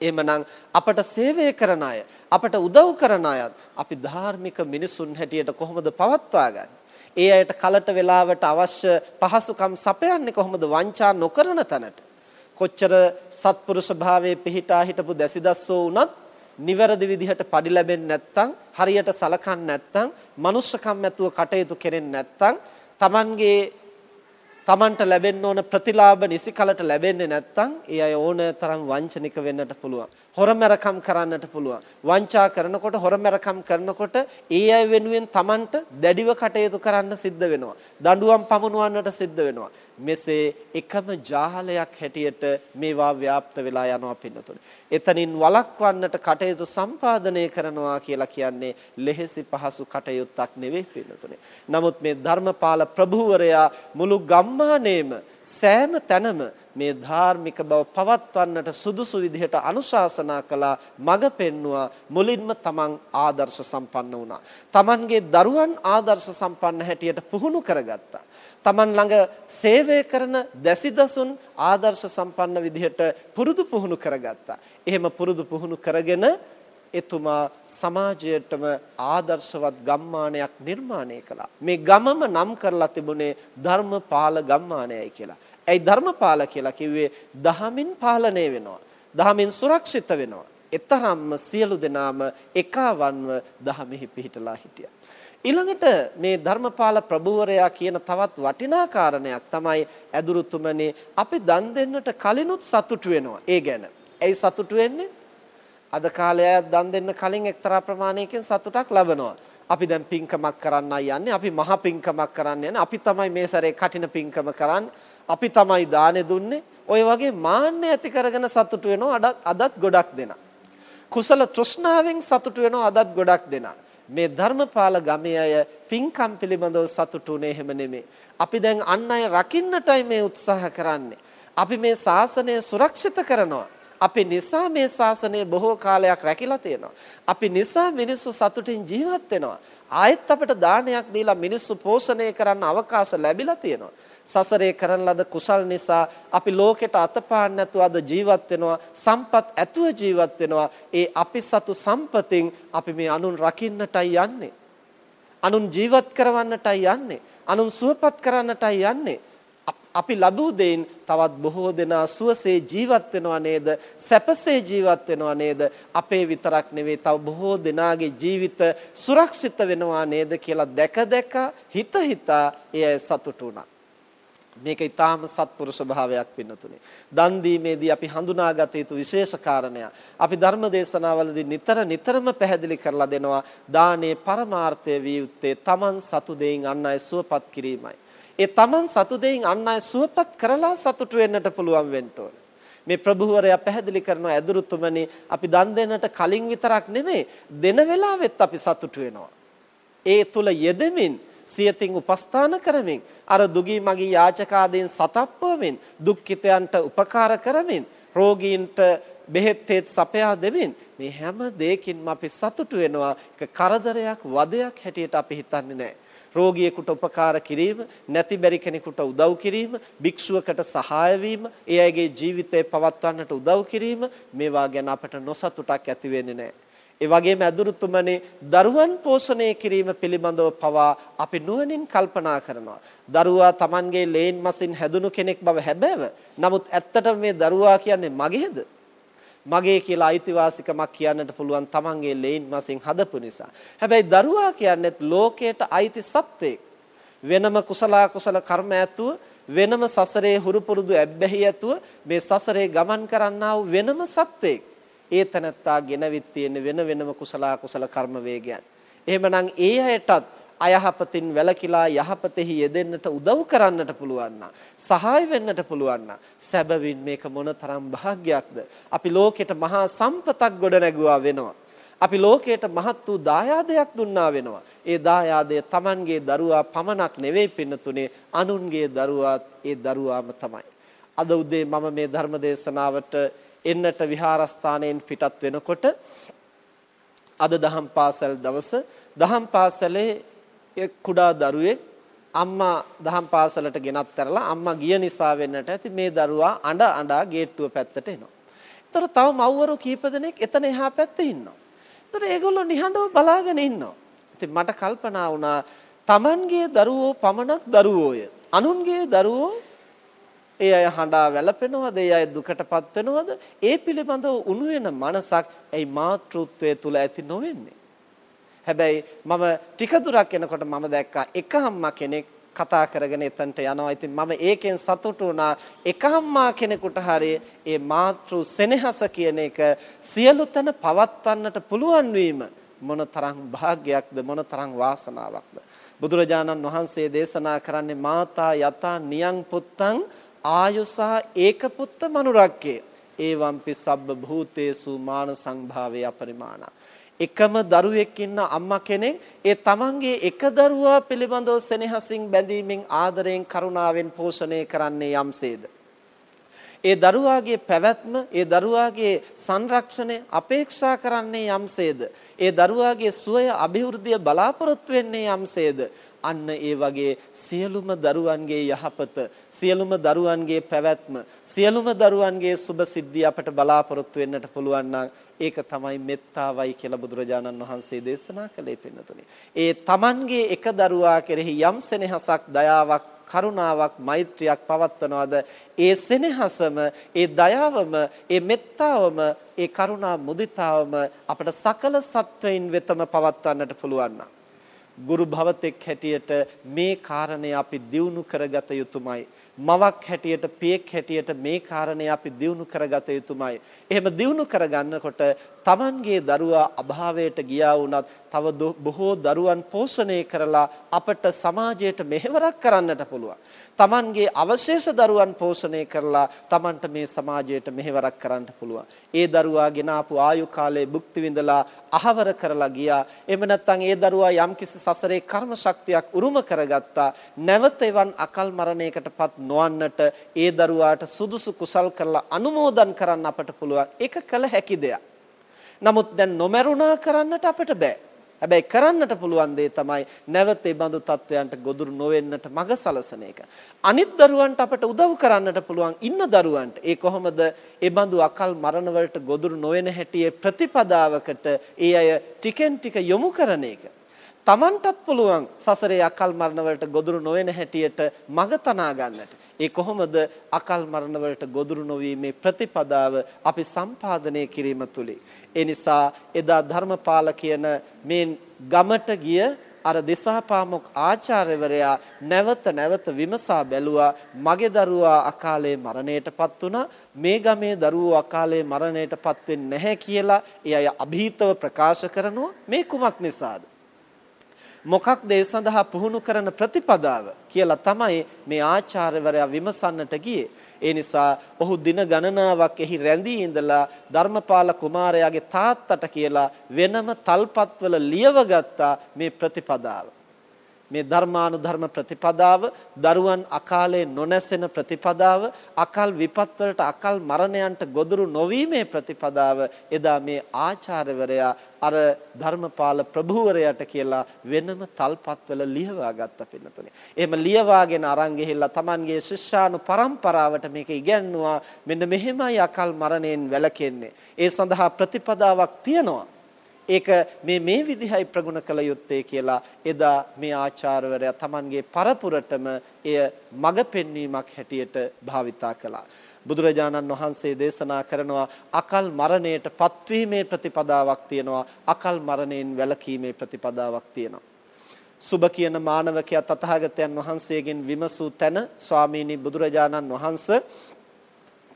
එහෙමනම් අපට සේවය කරන අය අපට උදව් කරන අයත් අපි ධාර්මික මිනිසුන් හැටියට කොහොමද පවත්වා ගන්නේ? ඒ අයට කලට වෙලාවට අවශ්‍ය පහසුකම් සපයන්නේ කොහොමද වංචා නොකරන තැනට කොච්චර සත්පුරුෂ භාවයේ පිහිටා හිටපු දැසිදස්සෝ වුණත් නිවැරදි විදිහට පඩි ලැබෙන්නේ නැත්නම් හරියට සලකන්නේ නැත්නම් මනුස්සකම් ඇතුව කටයුතු කෙරෙන්නේ නැත්නම් Tamanගේ Tamanට ලැබෙන්න ඕන ප්‍රතිලාභ නිසි කලට ලැබෙන්නේ නැත්නම් ඒ අය ඕන තරම් වංචනික වෙන්නට පුළුවන්. හොරමැරකම් කරන්නට පුළුවන්. වංචා කරනකොට හොරමැරකම් කරනකොට ඒ අය වෙනුවෙන් Tamanට දැඩිව කටයුතු කරන්න සිද්ධ වෙනවා. දඬුවම් පමුණවන්නට සිද්ධ වෙනවා. මෙසේ එකම ජාලයක් හැටියට මේවා ව්‍යාප්ත වෙලා යනවා පින්නතුනේ. එතනින් වළක්වන්නට කටයුතු සම්පාදනය කරනවා කියලා කියන්නේ ලෙහෙසි පහසු කටයුත්තක් නෙවෙයි පින්නතුනේ. නමුත් මේ ධර්මපාල ප්‍රභූවරයා මුළු ගම්මානේම සෑම තැනම මේ ධාර්මික බව පවත්වන්නට සුදුසු විදිහට අනුශාසනා කළා මඟ පෙන්නවා මුලින්ම තමන් ආදර්ශ සම්පන්න වුණා. තමන්ගේ දරුවන් ආදර්ශ සම්පන්න හැටියට පුහුණු කරගත්තා. තමන් ළඟ සේවය කරන දැසිදසුන් ආදර්ශ සම්පන්න විදිහට පුරුදු පුහුණු කරගත්තා. එහෙම පුරුදු පුහුණු කරගෙන එතුමා සමාජයටම ආදර්ශවත් ගම්මානයක් නිර්මාණය කළා. මේ ගමම නම් කරලා තිබුණේ ධර්මපාල ගම්මානයයි කියලා. ඇයි ධර්මපාල කියලා කිව්වේ? දහමින් පාලනය වෙනවා. දහමින් සුරක්ෂිත වෙනවා. එතරම්ම සියලු දෙනාම එකවන්ව දහමෙහි පිහිටලා හිටියා. ඊළඟට මේ ධර්මපාල ප්‍රභූවරයා කියන තවත් වටිනා කාරණයක් තමයි ඇදුරුතුමනි අපි දන් දෙන්නට කලිනුත් සතුටු වෙනවා. ඒ ගැන. ඇයි සතුටු වෙන්නේ? අද කාලේ දන් දෙන්න කලින් එක්තරා ප්‍රමාණයකින් සතුටක් ලබනවා. අපි දැන් පින්කමක් කරන්නයි යන්නේ. අපි මහා පින්කමක් කරන්න යන්නේ. අපි තමයි මේ සැරේ කටින පින්කම කරන්නේ. අපි තමයි දානේ දුන්නේ. ඔය වගේ මාන්න ඇති කරගෙන සතුටු වෙනවා අදත් ගොඩක් දෙනා. කුසල තෘෂ්ණාවෙන් සතුටු වෙනවා අදත් ගොඩක් දෙනා. මේ ධර්මපාල ගමේ අය පින්කම් පිළිබඳව සතුටුුනේ එහෙම නෙමෙයි. අපි දැන් අන් අය රකින්නටයි මේ උත්සාහ කරන්නේ. අපි මේ ශාසනය සුරක්ෂිත කරනවා. අපි නිසා මේ ශාසනය බොහෝ කාලයක් රැකිලා තියෙනවා. අපි නිසා මිනිස්සු සතුටින් ජීවත් වෙනවා. ආයෙත් අපිට දානයක් දීලා මිනිස්සු පෝෂණය කරන්න අවකාශ ලැබිලා තියෙනවා. සසරේ කරන ලද කුසල් නිසා අපි ලෝකෙට අතපාන්න නැතුව අද ජීවත් වෙනවා සම්පත් ඇතුව ජීවත් වෙනවා. ඒ අපි සතු සම්පතින් අපි මේ අනුන් රකින්නටයි යන්නේ. අනුන් ජීවත් කරවන්නටයි යන්නේ. අනුන් සුවපත් කරන්නටයි යන්නේ. අපි ලැබූ දෙයින් තවත් බොහෝ දෙනා සුවසේ ජීවත් වෙනවා නේද? සැපසේ ජීවත් වෙනවා නේද? අපේ විතරක් නෙවෙයි තව බොහෝ දෙනාගේ ජීවිත සුරක්ෂිත වෙනවා නේද කියලා දැක දැක හිත හිතා එය සතුටු වුණා. මේක ඊටාම සත්පුරුෂ භාවයක් පින්නතුනේ. දන් දීමේදී අපි හඳුනාගත යුතු විශේෂ කාරණයක්. අපි ධර්ම දේශනාවලදී නිතර නිතරම පැහැදිලි කරලා දෙනවා දානයේ පරමාර්ථය විය යුත්තේ Taman සතු දෙයින් අන් අය සුවපත් කිරීමයි. ඒ Taman සතු දෙයින් අන් අය සුවපත් කරලා සතුටු වෙන්නට පුළුවන් වෙන්න ඕන. මේ ප්‍රභූවරයා පැහැදිලි කරනවා ඇදුරුතුමනි අපි දන් දෙන්නට කලින් විතරක් නෙමෙයි දෙන වෙලාවෙත් අපි සතුටු වෙනවා. ඒ තුල යෙදෙමින් සියතින් උපස්ථාන කරමින් අර දුගී මගී යාචකාදීන් සතප්පවමින් දුක්ඛිතයන්ට උපකාර කරමින් රෝගීන්ට බෙහෙත් තෙත් සපයා දෙමින් මේ හැම දෙයකින්ම අපි සතුටු වෙනවා. ඒක කරදරයක් වදයක් හැටියට අපි හිතන්නේ නැහැ. රෝගියෙකුට උපකාර කිරීම නැති බැරි කෙනෙකුට උදව් කිරීම භික්ෂුවකට සහාය වීම ඒ අයගේ ජීවිතය පවත්වන්නට උදව් කිරීම මේවා ගැන අපට නොසතුටක් ඇති වෙන්නේ නැහැ. ඒ වගේම අදුරුතුමනේ දරුවන් පෝෂණය කිරීම පිළිබඳව පවා අපි නුවණින් කල්පනා කරනවා. දරුවා Tamanගේ ලේන් මසින් හැදුණු කෙනෙක් බව හැබෑව. නමුත් ඇත්තටම මේ දරුවා කියන්නේ මගේද? මගේ කියලා අයිතිවාසිකමක් කියන්නට පුළුවන් Tamanගේ ලේන් මසින් හදපු නිසා. හැබැයි දරුවා කියන්නේ ලෝකයට අයිති සත්වෙක්. වෙනම කුසල කුසල කර්ම ඇතුව වෙනම සසරේ හුරු පුරුදු ඇබ්බැහි ඇතුව මේ සසරේ ගමන් කරන්නා වූ වෙනම සත්වෙක්. ඒ තනත්තා ගෙනවිත් තියෙන වෙන වෙනම කුසල කුසල කර්ම වේගයන්. එහෙමනම් ඒ අයටත් අයහපතින් වැළකීලා යහපතෙහි යෙදෙන්නට උදව් කරන්නට පුළුවන් නම් සහාය වෙන්නට පුළුවන් නම් සැබවින් මේක මොනතරම් වාග්යක්ද අපි ලෝකෙට මහා සම්පතක් ගොඩ නැගුවා වෙනවා. අපි ලෝකයට මහත් වූ දායාදයක් දුන්නා වෙනවා. ඒ දායාදය Tamanගේ දරුවා පමණක් නෙවෙයි පින්නතුනේ අනුන්ගේ දරුවාත් ඒ දරුවාම තමයි. අද උදේ මම මේ ධර්ම දේශනාවට එන්නට විහාරස්ථානයෙන් පිටත් වෙනකොට අද දහම් පාසල් දවස දහම් පාසලේ එක් කුඩා දරුවෙක් අම්මා දහම් පාසලට ගෙනත් තරලා අම්මා ගිය නිසා වෙන්නට ඇති මේ දරුවා අඬ අඬා ගේට්ටුව පැත්තට එනවා. ඒතර තව මව්වරු කීප දෙනෙක් එතන එහා පැත්තේ ඉන්නවා. ඒතර ඒගොල්ලෝ නිහඬව බලාගෙන ඉන්නවා. ඉතින් මට කල්පනා වුණා Tamanගේ දරුවෝ පමණක් දරුවෝය. අනුන්ගේ දරුවෝ ඒ අය හඬා වැළපෙනවද? ඒ අය දුකටපත් වෙනවද? ඒ පිළිබඳව උණු වෙන මනසක් ඒ මාතෘත්වයේ තුල ඇති නොවෙන්නේ. හැබැයි මම ටික දුරක් යනකොට මම දැක්කා එක අම්මා කෙනෙක් කතා කරගෙන එතනට යනවා. ඉතින් මම ඒකෙන් සතුටු වුණා. එක අම්මා කෙනෙකුට හරිය ඒ මාතෘ සෙනෙහස කියන එක සියලු තැන පවත්වන්නට පුළුවන් වීම මොනතරම් වාග්යක්ද මොනතරම් වාසනාවක්ද. බුදුරජාණන් වහන්සේ දේශනා කරන්නේ මාතා යතා නියං පුත්තං ආයුසා ඒක පුත්ත මනුරක්කේ. ඒවම්පි සබ්බ භූතේසු මාන සංභාවය අපරිමාණා. එකම දරුවෙක් ඉන්න අම්මා කෙනෙක් ඒ තමන්ගේ එක දරුවා පිළිබඳව සෙනෙහසින් බැඳීමෙන් ආදරයෙන් කරුණාවෙන් පෝෂණය කරන්නේ යම්සේද? ඒ දරුවාගේ පැවැත්ම ඒ දරුවාගේ සංරක්ෂණය අපේක්ෂා කරන්නේ යම්සේද? ඒ දරුවාගේ සුවය અભිවෘද්ධිය බලාපොරොත්තු වෙන්නේ යම්සේද? අන්න ඒ වගේ සියලුම දරුවන්ගේ යහපත සියලුම දරුවන්ගේ පැවැත්ම සියලුම දරුවන්ගේ සුභ සිද්ධිය අපට බලාපොරොත්තු වෙන්නට පුළුවන් නම් ඒක තමයි මෙත්තාවයි කියලා බුදුරජාණන් වහන්සේ දේශනා කළේ පින්නතුනි. ඒ Tamanගේ එක දරුවා කෙරෙහි යම් සෙනෙහසක් දයාවක් කරුණාවක් මෛත්‍රියක් පවත්වනවාද ඒ සෙනෙහසම ඒ දයාවම ඒ මෙත්තාවම ඒ කරුණා මුදිතාවම අපට සකල සත්වයින් වෙතම පවත්වන්නට පුළුවන් නම් ගුරු භවතෙක් හැටියට මේ කාරණය අපි දියුණු කරගත යුතුමයි. මවක් හැටියට පියෙක් හැටියට මේ කාරණය අපි දියුණු කරගත යුතුමයි. එහෙම දියුණු කරගන්නකොට Tamanගේ දරුවා අභාවයට ගියා වුණත් තව බොහෝ දරුවන් පෝෂණය කරලා අපට සමාජයට මෙහෙවරක් කරන්නට පුළුවන්. Tamanගේ අවශේෂ දරුවන් පෝෂණය කරලා Tamanට මේ සමාජයට මෙහෙවරක් කරන්න පුළුවන්. ඒ දරුවා ගෙන ආපු ආයු කාලයේ භුක්ති විඳලා අහවර කරලා ගියා. එහෙම නැත්නම් ඒ දරුවා යම්කිසි සසරේ කර්ම ශක්තියක් උරුම කරගත්තා. නැවත එවන් අකල් මරණයකටපත් නොවන්නට ඒ දරුවාට සුදුසු කුසල් කරලා අනුමෝදන් කරන්න අපට පුළුවන්. ඒක කළ හැකි දෙයක්. නමුත් දැන් නොමරුණා කරන්නට අපට බෑ. හැබැයි කරන්නට පුළුවන් දේ තමයි නැවත ඒ බඳු තත්වයන්ට ගොදුරු නොවෙන්නට මඟ සලසන එක. අනිත් දරුවන්ට අපට උදව් කරන්නට පුළුවන් ඉන්න දරුවන්ට. ඒ කොහොමද ඒ බඳු අකල් මරණ වලට ගොදුරු නොවන හැටියේ ප්‍රතිපදාවකට ඒ අය ටිකෙන් ටික යොමු කරන එක. Tamanටත් පුළුවන් සසරේ අකල් මරණ වලට ගොදුරු නොවන හැටියට මඟ තනා ගන්නට. ඒ කොහොමද අකල් මරණ වලට ගොදුරු නොවීමේ ප්‍රතිපදාව අපි සම්පාදනය කිරීම තුලින්. ඒ නිසා එදා ධර්මපාල කියන මේ ගමට ගිය අර දිසාපාමොක් ආචාර්යවරයා නැවත නැවත විමසා බැලුවා මගේ දරුවා අකාලේ මරණයටපත් වුණා මේ ගමේ දරුවෝ අකාලේ මරණයටපත් වෙන්නේ නැහැ කියලා ඒ අය અભීතව ප්‍රකාශ කරනවා මේ කුමක් නිසාද මොකක්ද ඒ සඳහා පුහුණු කරන ප්‍රතිපදාව කියලා තමයි මේ ආචාර්යවරයා විමසන්නට ගියේ. ඒ නිසා ඔහු දින ගණනාවක් එහි රැඳී ඉඳලා ධර්මපාල කුමාරයාගේ තාත්තට කියලා වෙනම තල්පත්වල ලියවගත්තා මේ ප්‍රතිපදාව. මේ ධර්මානුධර්ම ප්‍රතිපදාව දරුවන් අකාලේ නොනැසෙන ප්‍රතිපදාව අකල් විපත් වලට අකල් මරණයන්ට ගොදුරු නොවීමේ ප්‍රතිපදාව එදා මේ ආචාර්යවරයා අර ධර්මපාල ප්‍රභූවරයාට කියලා වෙනම තල්පත්වල ලියවා ගත්ත පින්නතුනේ. එහෙම ලියවාගෙන අරන් ගිහිල්ලා Tamanගේ ශිෂ්‍යානු පරම්පරාවට මේක ඉගැන්නුවා. මෙන්න මෙහෙමයි අකල් මරණයෙන් වැළකෙන්නේ. ඒ සඳහා ප්‍රතිපදාවක් තියෙනවා. ඒක මේ මේ විදිහයි ප්‍රගුණ කළ යුත්තේ කියලා එදා මේ ආචාර්යවරයා Tamanගේ පරපුරටම එය මඟ පෙන්වීමක් හැටියට භාවිතා කළා. බුදුරජාණන් වහන්සේ දේශනා කරනවා අකල් මරණයට පත්වීමේ ප්‍රතිපදාවක් තියෙනවා අකල් මරණයෙන් වැළකීමේ ප්‍රතිපදාවක් තියෙනවා සුබ කියන මානවකයා තථාගතයන් වහන්සේගෙන් විමසූ තැන ස්වාමීනි බුදුරජාණන් වහන්සේ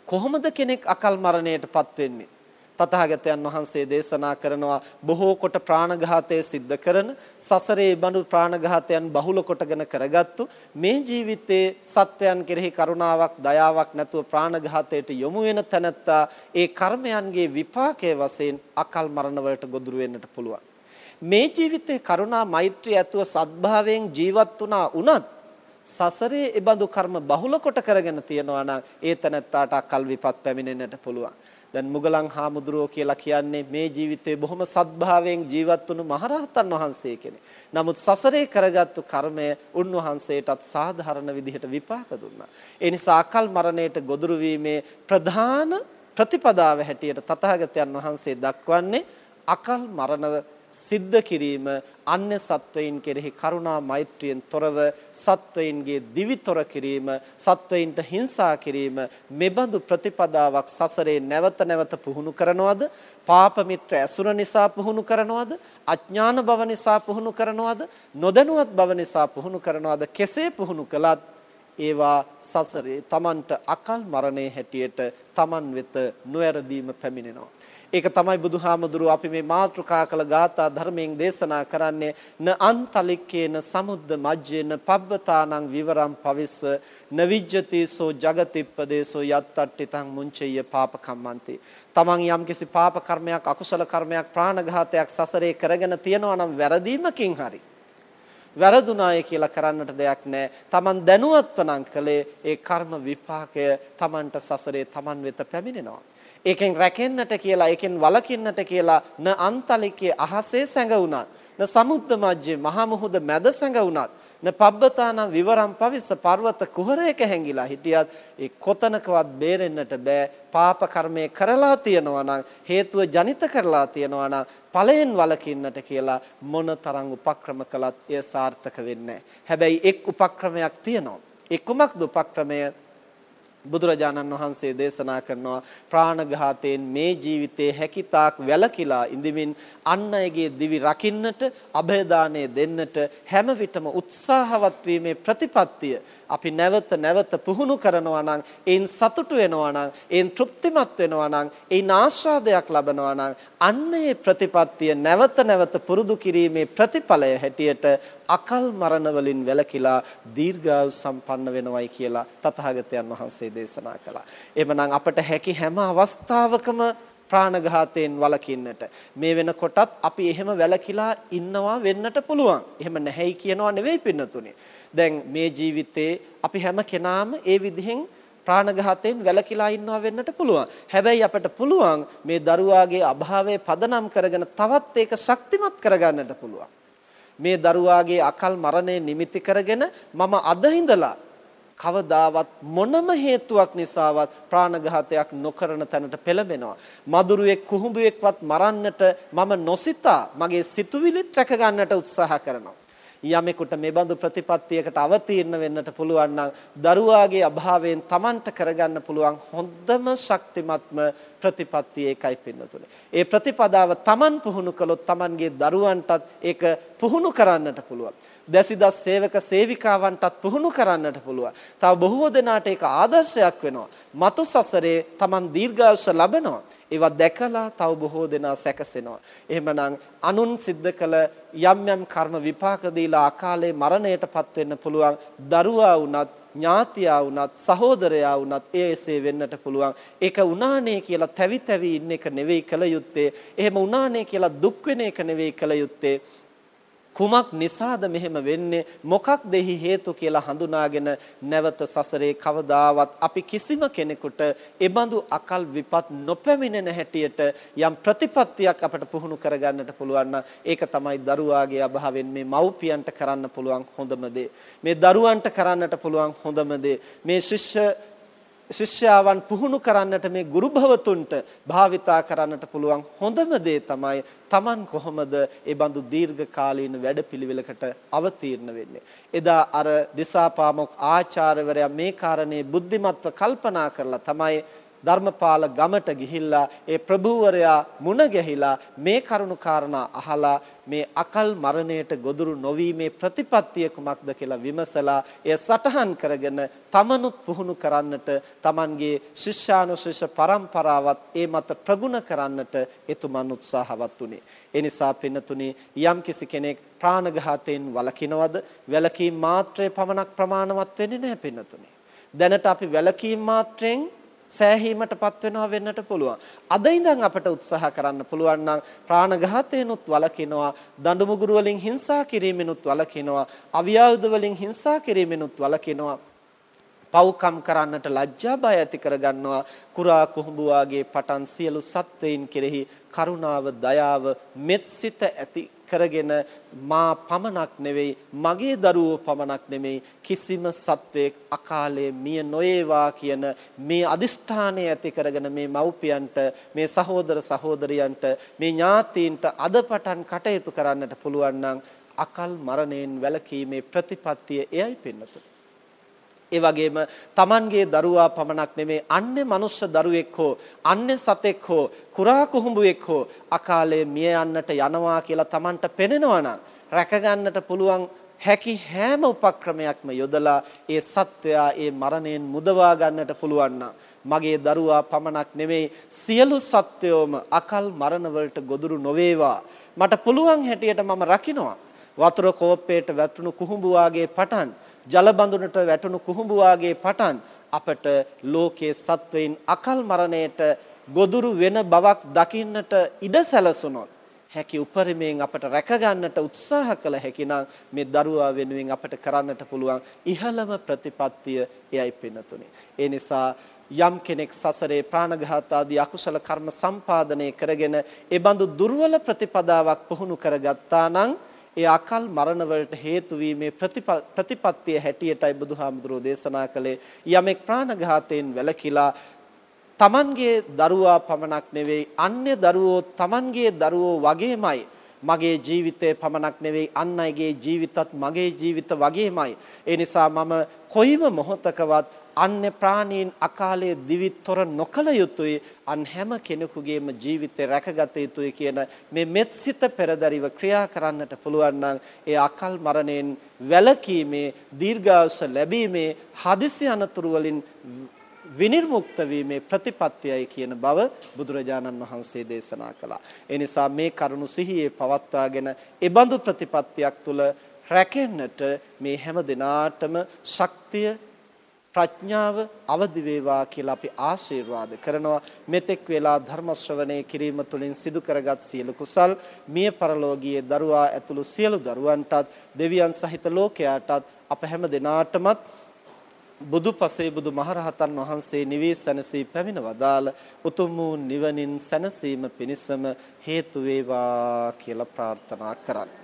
කොහොමද කෙනෙක් අකල් මරණයටපත් වෙන්නේ? තථාගතයන් වහන්සේ දේශනා කරනවා බොහෝ කොට ප්‍රාණඝාතය සිද්ධ කරන සසරේ බඳු ප්‍රාණඝාතයන් බහුල කොටගෙන කරගත්තු මේ ජීවිතයේ සත්වයන් කෙරෙහි කරුණාවක් දයාවක් නැතුව ප්‍රාණඝාතයට යොමු වෙන තැනැත්තා ඒ කර්මයන්ගේ විපාකයේ වශයෙන් අකල් මරණ වලට ගොදුරු වෙන්නට පුළුවන්. මේ ජීවිතේ කරුණා මෛත්‍රිය ඇතුව සත්භාවයෙන් ජීවත් වුණා උනත් සසරේ ඒ බඳු කර්ම බහුල කොට කරගෙන තියනවා නම් ඒ තැනැත්තාට අකල් විපත් පැමිණෙන්නට පුළුවන්. දැන් මුගලන් හාමුදුරුවෝ කියලා කියන්නේ මේ ජීවිතේ බොහොම සත්භාවයෙන් ජීවත් වුණු මහරහතන් වහන්සේ කෙනෙක්. නමුත් සසරේ කරගත්තු කර්මය උන්වහන්සේටත් සාධාරණ විදිහට විපාක දුන්නා. ඒ නිසා අකල් මරණයට ගොදුරු ප්‍රධාන ප්‍රතිපදාව හැටියට තථාගතයන් වහන්සේ දක්වන්නේ අකල් මරණව සිද්ධ කිරීම අන්‍ය සත්වයින් කෙරෙහි කරුණා මෛත්‍රියෙන් තොරව සත්වයින්ගේ දිවිතොර කිරීම සත්වයින්ට හිංසා කිරීම මෙබඳු ප්‍රතිපදාවක් සසරේ නැවත නැවත පුහුණු කරනවද? පාප මිත්‍ර ඇසුර නිසා පුහුණු කරනවද? අඥාන බව නිසා පුහුණු කරනවද? නොදැනුවත් බව නිසා පුහුණු කරනවද? කෙසේ පුහුණු කළත් ඒවා සසරේ Tamanට අකල් මරණේ හැටියට Taman වෙත නොඇරදීම පැමිණෙනවා. ඒක තමයි බුදුහාමුදුරුව අපි මේ මාතෘකා කළ ගාථා ධර්මයෙන් දේශනා කරන්නේ න අන්තලික්කේන සමුද්ද මජ්ජේන පබ්බතානං විවරම් පවිස්ස නවිජ්ජති සෝ జగතිප්පදේසෝ යත්තට්ඨිතං මුංචෙය්‍ය පාපකම්මන්ති තමන් යම්කිසි පාප කර්මයක් අකුසල කර්මයක් ප්‍රාණඝාතයක් සසරේ කරගෙන තියනවා නම් වැරදීමකින් හරි වැරදුනාය කියලා කරන්නට දෙයක් නැහැ. Taman දැනුවත්ව නම් කළේ ඒ කර්ම විපාකය Tamanට සසරේ Taman වෙත පැමිණෙනවා. ඒකෙන් රැකෙන්නට කියලා ඒකෙන් වළකින්නට කියලා න අන්තලිකේ අහසේ සැඟුණා න සමුද්ද මජ්ජේ මහ මුහුද මැද සැඟුණාත් න පබ්බතානම් විවරම් පවිස්ස පර්වත කුහරයක හැංගිලා හිටියත් ඒ කොතනකවත් බේරෙන්නට බෑ. පාප කර්මය කරලා තියනවා නම් හේතුව ජනිත කරලා තියනවා නම් ඵලයෙන් වළකින්නට කියලා මොනතරම් උපක්‍රම කළත් එය සාර්ථක වෙන්නේ හැබැයි එක් උපක්‍රමයක් තියෙනවා. ඒ කුමක්ද උපක්‍රමය? බුදුරජාණන් වහන්සේ දේශනා කරනවා ප්‍රාණඝාතයෙන් මේ ජීවිතයේ හැකිතාක් වැළකීලා ඉඳමින් අන් අයගේ දිවි රකින්නට અભයදානය දෙන්නට හැම විටම උත්සාහවත් වීමේ ප්‍රතිපත්තිය අපි නැවත නැවත පුහුණු කරනවා නම් ඒන් සතුටු වෙනවා නම් ඒන් තෘප්තිමත් වෙනවා නම් ඒන් ආස්වාදයක් ලබනවා නම් අන්නේ ප්‍රතිපත්තිය නැවත නැවත පුරුදු කිරීමේ ප්‍රතිඵලය හැටියට අකල් මරණ වලින් වැළකීලා දීර්ඝායු සම්පන්න වෙනවයි කියලා තථාගතයන් වහන්සේ දේශනා කළා. එhmenan අපට හැකි හැම අවස්ථාවකම ප්‍රාණඝාතයෙන් වළකින්නට මේ වෙනකොටත් අපි එහෙම වැළකීලා ඉන්නවා වෙන්නට පුළුවන්. එහෙම නැහැයි කියනවා නෙවෙයි පින්නතුනේ. දැන් මේ ජීවිතේ අපි හැම කෙනාම ඒ විදිහෙන් ප්‍රාණඝාතයෙන් වැළකීලා ඉන්නවා වෙන්නට පුළුවන්. හැබැයි අපට පුළුවන් මේ දරුවාගේ අභාවය පදනම් කරගෙන තවත් ඒක ශක්තිමත් කරගන්නට පුළුවන්. මේ දරුවාගේ අකල් මරණය නිමිති කරගෙන මම අද ඉඳලා කවදාවත් මොනම හේතුවක් නිසාවත් ප්‍රාණඝාතයක් නොකරන තැනට පෙළඹෙනවා. මදුරුවෙක් කුහුඹුවෙක්වත් මරන්නට මම නොසිතා මගේ සිතුවිලිත් රැක ගන්නට උත්සාහ කරනවා. යමෙකුට මේ බඳු ප්‍රතිපත්තියකට අවතීර්ණ වෙන්නට පුළුවන් නම් දරුවාගේ අභාවයෙන් Tamanට කරගන්න පුළුවන් හොඳම ශක්තිමත්ම ප්‍රතිපත්තිය ඒකයි පින්නතුනේ. ඒ ප්‍රතිපදාව Taman පුහුණු කළොත් Tamanගේ දරුවන්ටත් ඒක පුහුණු කරන්නට පුළුවන්. දැසිදස් සේවක සේවිකාවන්ටත් පුහුණු කරන්නට පුළුවන්. තව බොහෝ දෙනාට ඒක ආදර්ශයක් වෙනවා. මතු සසරේ Taman දීර්ඝායුෂ ලබනවා. ඒවා දැකලා තව බොහෝ දෙනා සැකසෙනවා. එහෙමනම් අනුන් සිද්ධ කළ යම් යම් කර්ම විපාක දීලා අකාලේ මරණයටපත් වෙන්න පුළුවන් දරුවා වුණත් ඥාතියා වුණත් සහෝදරයා වුණත් ඒ එසේ වෙන්නට පුළුවන්. ඒක උනානේ කියලා තැවි තැවි ඉන්න එක නෙවෙයි කල යුත්තේ. එහෙම උනානේ කියලා දුක් වෙන එක නෙවෙයි කල යුත්තේ. කුමක් නිසාද මෙහෙම වෙන්නේ? මොකක්ද එහි හේතු කියලා හඳුනාගෙන නැවත සසරේ කවදාවත් අපි කිසිම කෙනෙකුට එබඳු අකල් විපත් නොපැමිණෙන හැටියට යම් ප්‍රතිපත්තියක් අපට පුහුණු කරගන්නට පුළුවන් ඒක තමයි දරුවාගේ අභාවෙන් මේ මව්පියන්ට කරන්න පුළුවන් හොඳම දේ. මේ දරුවන්ට කරන්නට පුළුවන් හොඳම දේ. මේ ශිෂ්‍ය ශිෂ්‍යාවන් පුහුණු කරන්නට මේ ගුරු භවතුන්ට භාවිතා කරන්නට පුළුවන් හොඳම දේ තමයි Taman කොහොමද ඒ බඳු දීර්ඝ කාලීන වැඩපිළිවෙලකට අවතීර්ණ වෙන්නේ. එදා අර දිසාපාමොක් ආචාර්යවරයා මේ කාරණේ බුද්ධිමත්ව කල්පනා කරලා තමයි ධර්මපාල ගමට ගිහිල්ලා ඒ ප්‍රභූවරයා මුණ ගැහිලා මේ කරුණු කාරණා අහලා මේ අකල් මරණයට ගොදුරු නොවීමේ ප්‍රතිපත්තිය කුමක්ද කියලා විමසලා එය සටහන් කරගෙන තමනුත් පුහුණු කරන්නට Tamanගේ ශිෂ්‍යානුශිෂ්‍ය පරම්පරාවත් ඒ මත ප්‍රගුණ කරන්නට එතුමන් උත්සාහවත් උනේ. ඒ නිසා පින්නතුනි යම්කිසි කෙනෙක් ප්‍රාණඝාතයෙන් වළකිනවද වැළකීම් මාත්‍රේ පමණක් ප්‍රමාණවත් වෙන්නේ නැහැ පින්නතුනි. දැනට අපි වැළකීම් මාත්‍රෙන් සෑහීමටපත් වෙනවා වෙන්නට පුළුවන්. අද ඉඳන් අපට උත්සාහ කරන්න පුළුවන් නම් ප්‍රාණඝාතයනොත් වළකිනවා, දඬු මුගුරු වලින් හිංසා කිරීමෙනුත් වළකිනවා, අවියායුධ වලින් හිංසා කිරීමෙනුත් වළකිනවා. පව්කම් කරන්නට ලැජ්ජා බය ඇති කරගන්නවා කුරා කුහුඹු වාගේ පටන් සියලු සත්වයින් කෙරෙහි කරුණාව දයාව මෙත්සිත ඇති කරගෙන මා පමණක් නෙවෙයි මගේ දරුවෝ පමණක් නෙමෙයි කිසිම සත්වයක් අකාලේ මිය නොයේවා කියන මේ අදිෂ්ඨානය ඇති කරගෙන මේ මව්පියන්ට මේ සහෝදර සහෝදරියන්ට මේ ඥාතීන්ට අද පටන් කටයුතු කරන්නට පුළුවන් නම් අකල් මරණයෙන් වැළකීමේ ප්‍රතිපත්තිය එයයි පෙන්වතුනේ ඒ වගේම Tamanගේ දරුවා පමණක් නෙමේ අන්නේ මනුෂ්‍ය දරුවෙක් හෝ අන්නේ සතෙක් හෝ කුරා කුහුඹුවෙක් හෝ අකාලේ මිය යන්නට යනවා කියලා Tamanට පෙනෙනවා නම් රැක ගන්නට පුළුවන් හැකි හැම උපක්‍රමයක්ම යොදලා ඒ සත්වයා ඒ මරණයෙන් මුදවා ගන්නට පුළුවන් මගේ දරුවා පමණක් නෙමෙයි සියලු සත්වයෝම අකල් මරණ වලට ගොදුරු නොවේවා. මට පුළුවන් හැටියට මම රකින්නවා වතුර කෝප්පයට වැටුණු කුහුඹු වාගේ පටන් ජල බඳුනට වැටුණු කුහුඹු වාගේ පටන් අපට ලෝකයේ සත්වයින් අකල් මරණයට ගොදුරු වෙන බවක් දකින්නට ඉඩ සැලසුනොත් හැකි උපරිමයෙන් අපට රැක ගන්නට උත්සාහ කළ හැකිනම් මේ දරුවා වෙනුවෙන් අපට කරන්නට පුළුවන් ඉහළම ප්‍රතිපත්තිය එයයි පින්නතුනේ. ඒ නිසා යම් කෙනෙක් සසරේ ප්‍රාණඝාත ආදී අකුසල කර්ම සම්පාදනය කරගෙන ඒ බඳු දුර්වල ප්‍රතිපදාවක් පුහුණු කරගත්තා නම් ඒ අකල් මරණ වලට හේතු වීමේ ප්‍රතිපත්තිය හැටියටයි බුදුහාමුදුරෝ දේශනා කළේ. යමෙක් ප්‍රාණඝාතයෙන් වැළකීලා තමන්ගේ දරුවා පමණක් නෙවෙයි අන්‍ය දරුවෝ තමන්ගේ දරුවෝ වගේමයි මගේ ජීවිතය පමණක් නෙවෙයි අන් අයගේ ජීවිතත් මගේ ජීවිත වගේමයි. ඒ නිසා මම කොයිම මොහොතකවත් අන්‍ය ප්‍රාණීන් අකාලයේ දිවිතොර නොකල යුතුයි අන් හැම කෙනෙකුගේම ජීවිතේ රැකගත යුතුයි කියන මේ මෙත්සිත පෙරදරිව ක්‍රියා කරන්නට පුළුවන් නම් ඒ අකල් මරණයෙන් වැළකීමේ දීර්ඝායුෂ ලැබීමේ හදිසි අනතුරු වලින් විනිර්මුක්ත වීමේ ප්‍රතිපත්තියයි කියන බව බුදුරජාණන් වහන්සේ දේශනා කළා. ඒ නිසා මේ කරුණු සිහියේ පවත්වාගෙන ඒ බඳු ප්‍රතිපත්තියක් තුල රැකෙන්නට මේ හැම දිනාටම ශක්තිය ප්‍රඥාව අවදි වේවා කියලා අපි ආශිර්වාද කරනවා. මෙතෙක් වෙලා ධර්ම ශ්‍රවණය කිරීම තුළින් සිදු කරගත් සියලු කුසල් මිය පරලෝකීය දරුවා ඇතුළු සියලු දරුවන්ටත් දෙවියන් සහිත ලෝකයාටත් අප හැම දිනාටමත් බුදු පසේ බුදු මහරහතන් වහන්සේ නිවී සැනසී පැමිණ වදාළ උතුම් වූ නිවනින් සැනසීම පිණිසම හේතු වේවා කියලා ප්‍රාර්ථනා කරන්නේ.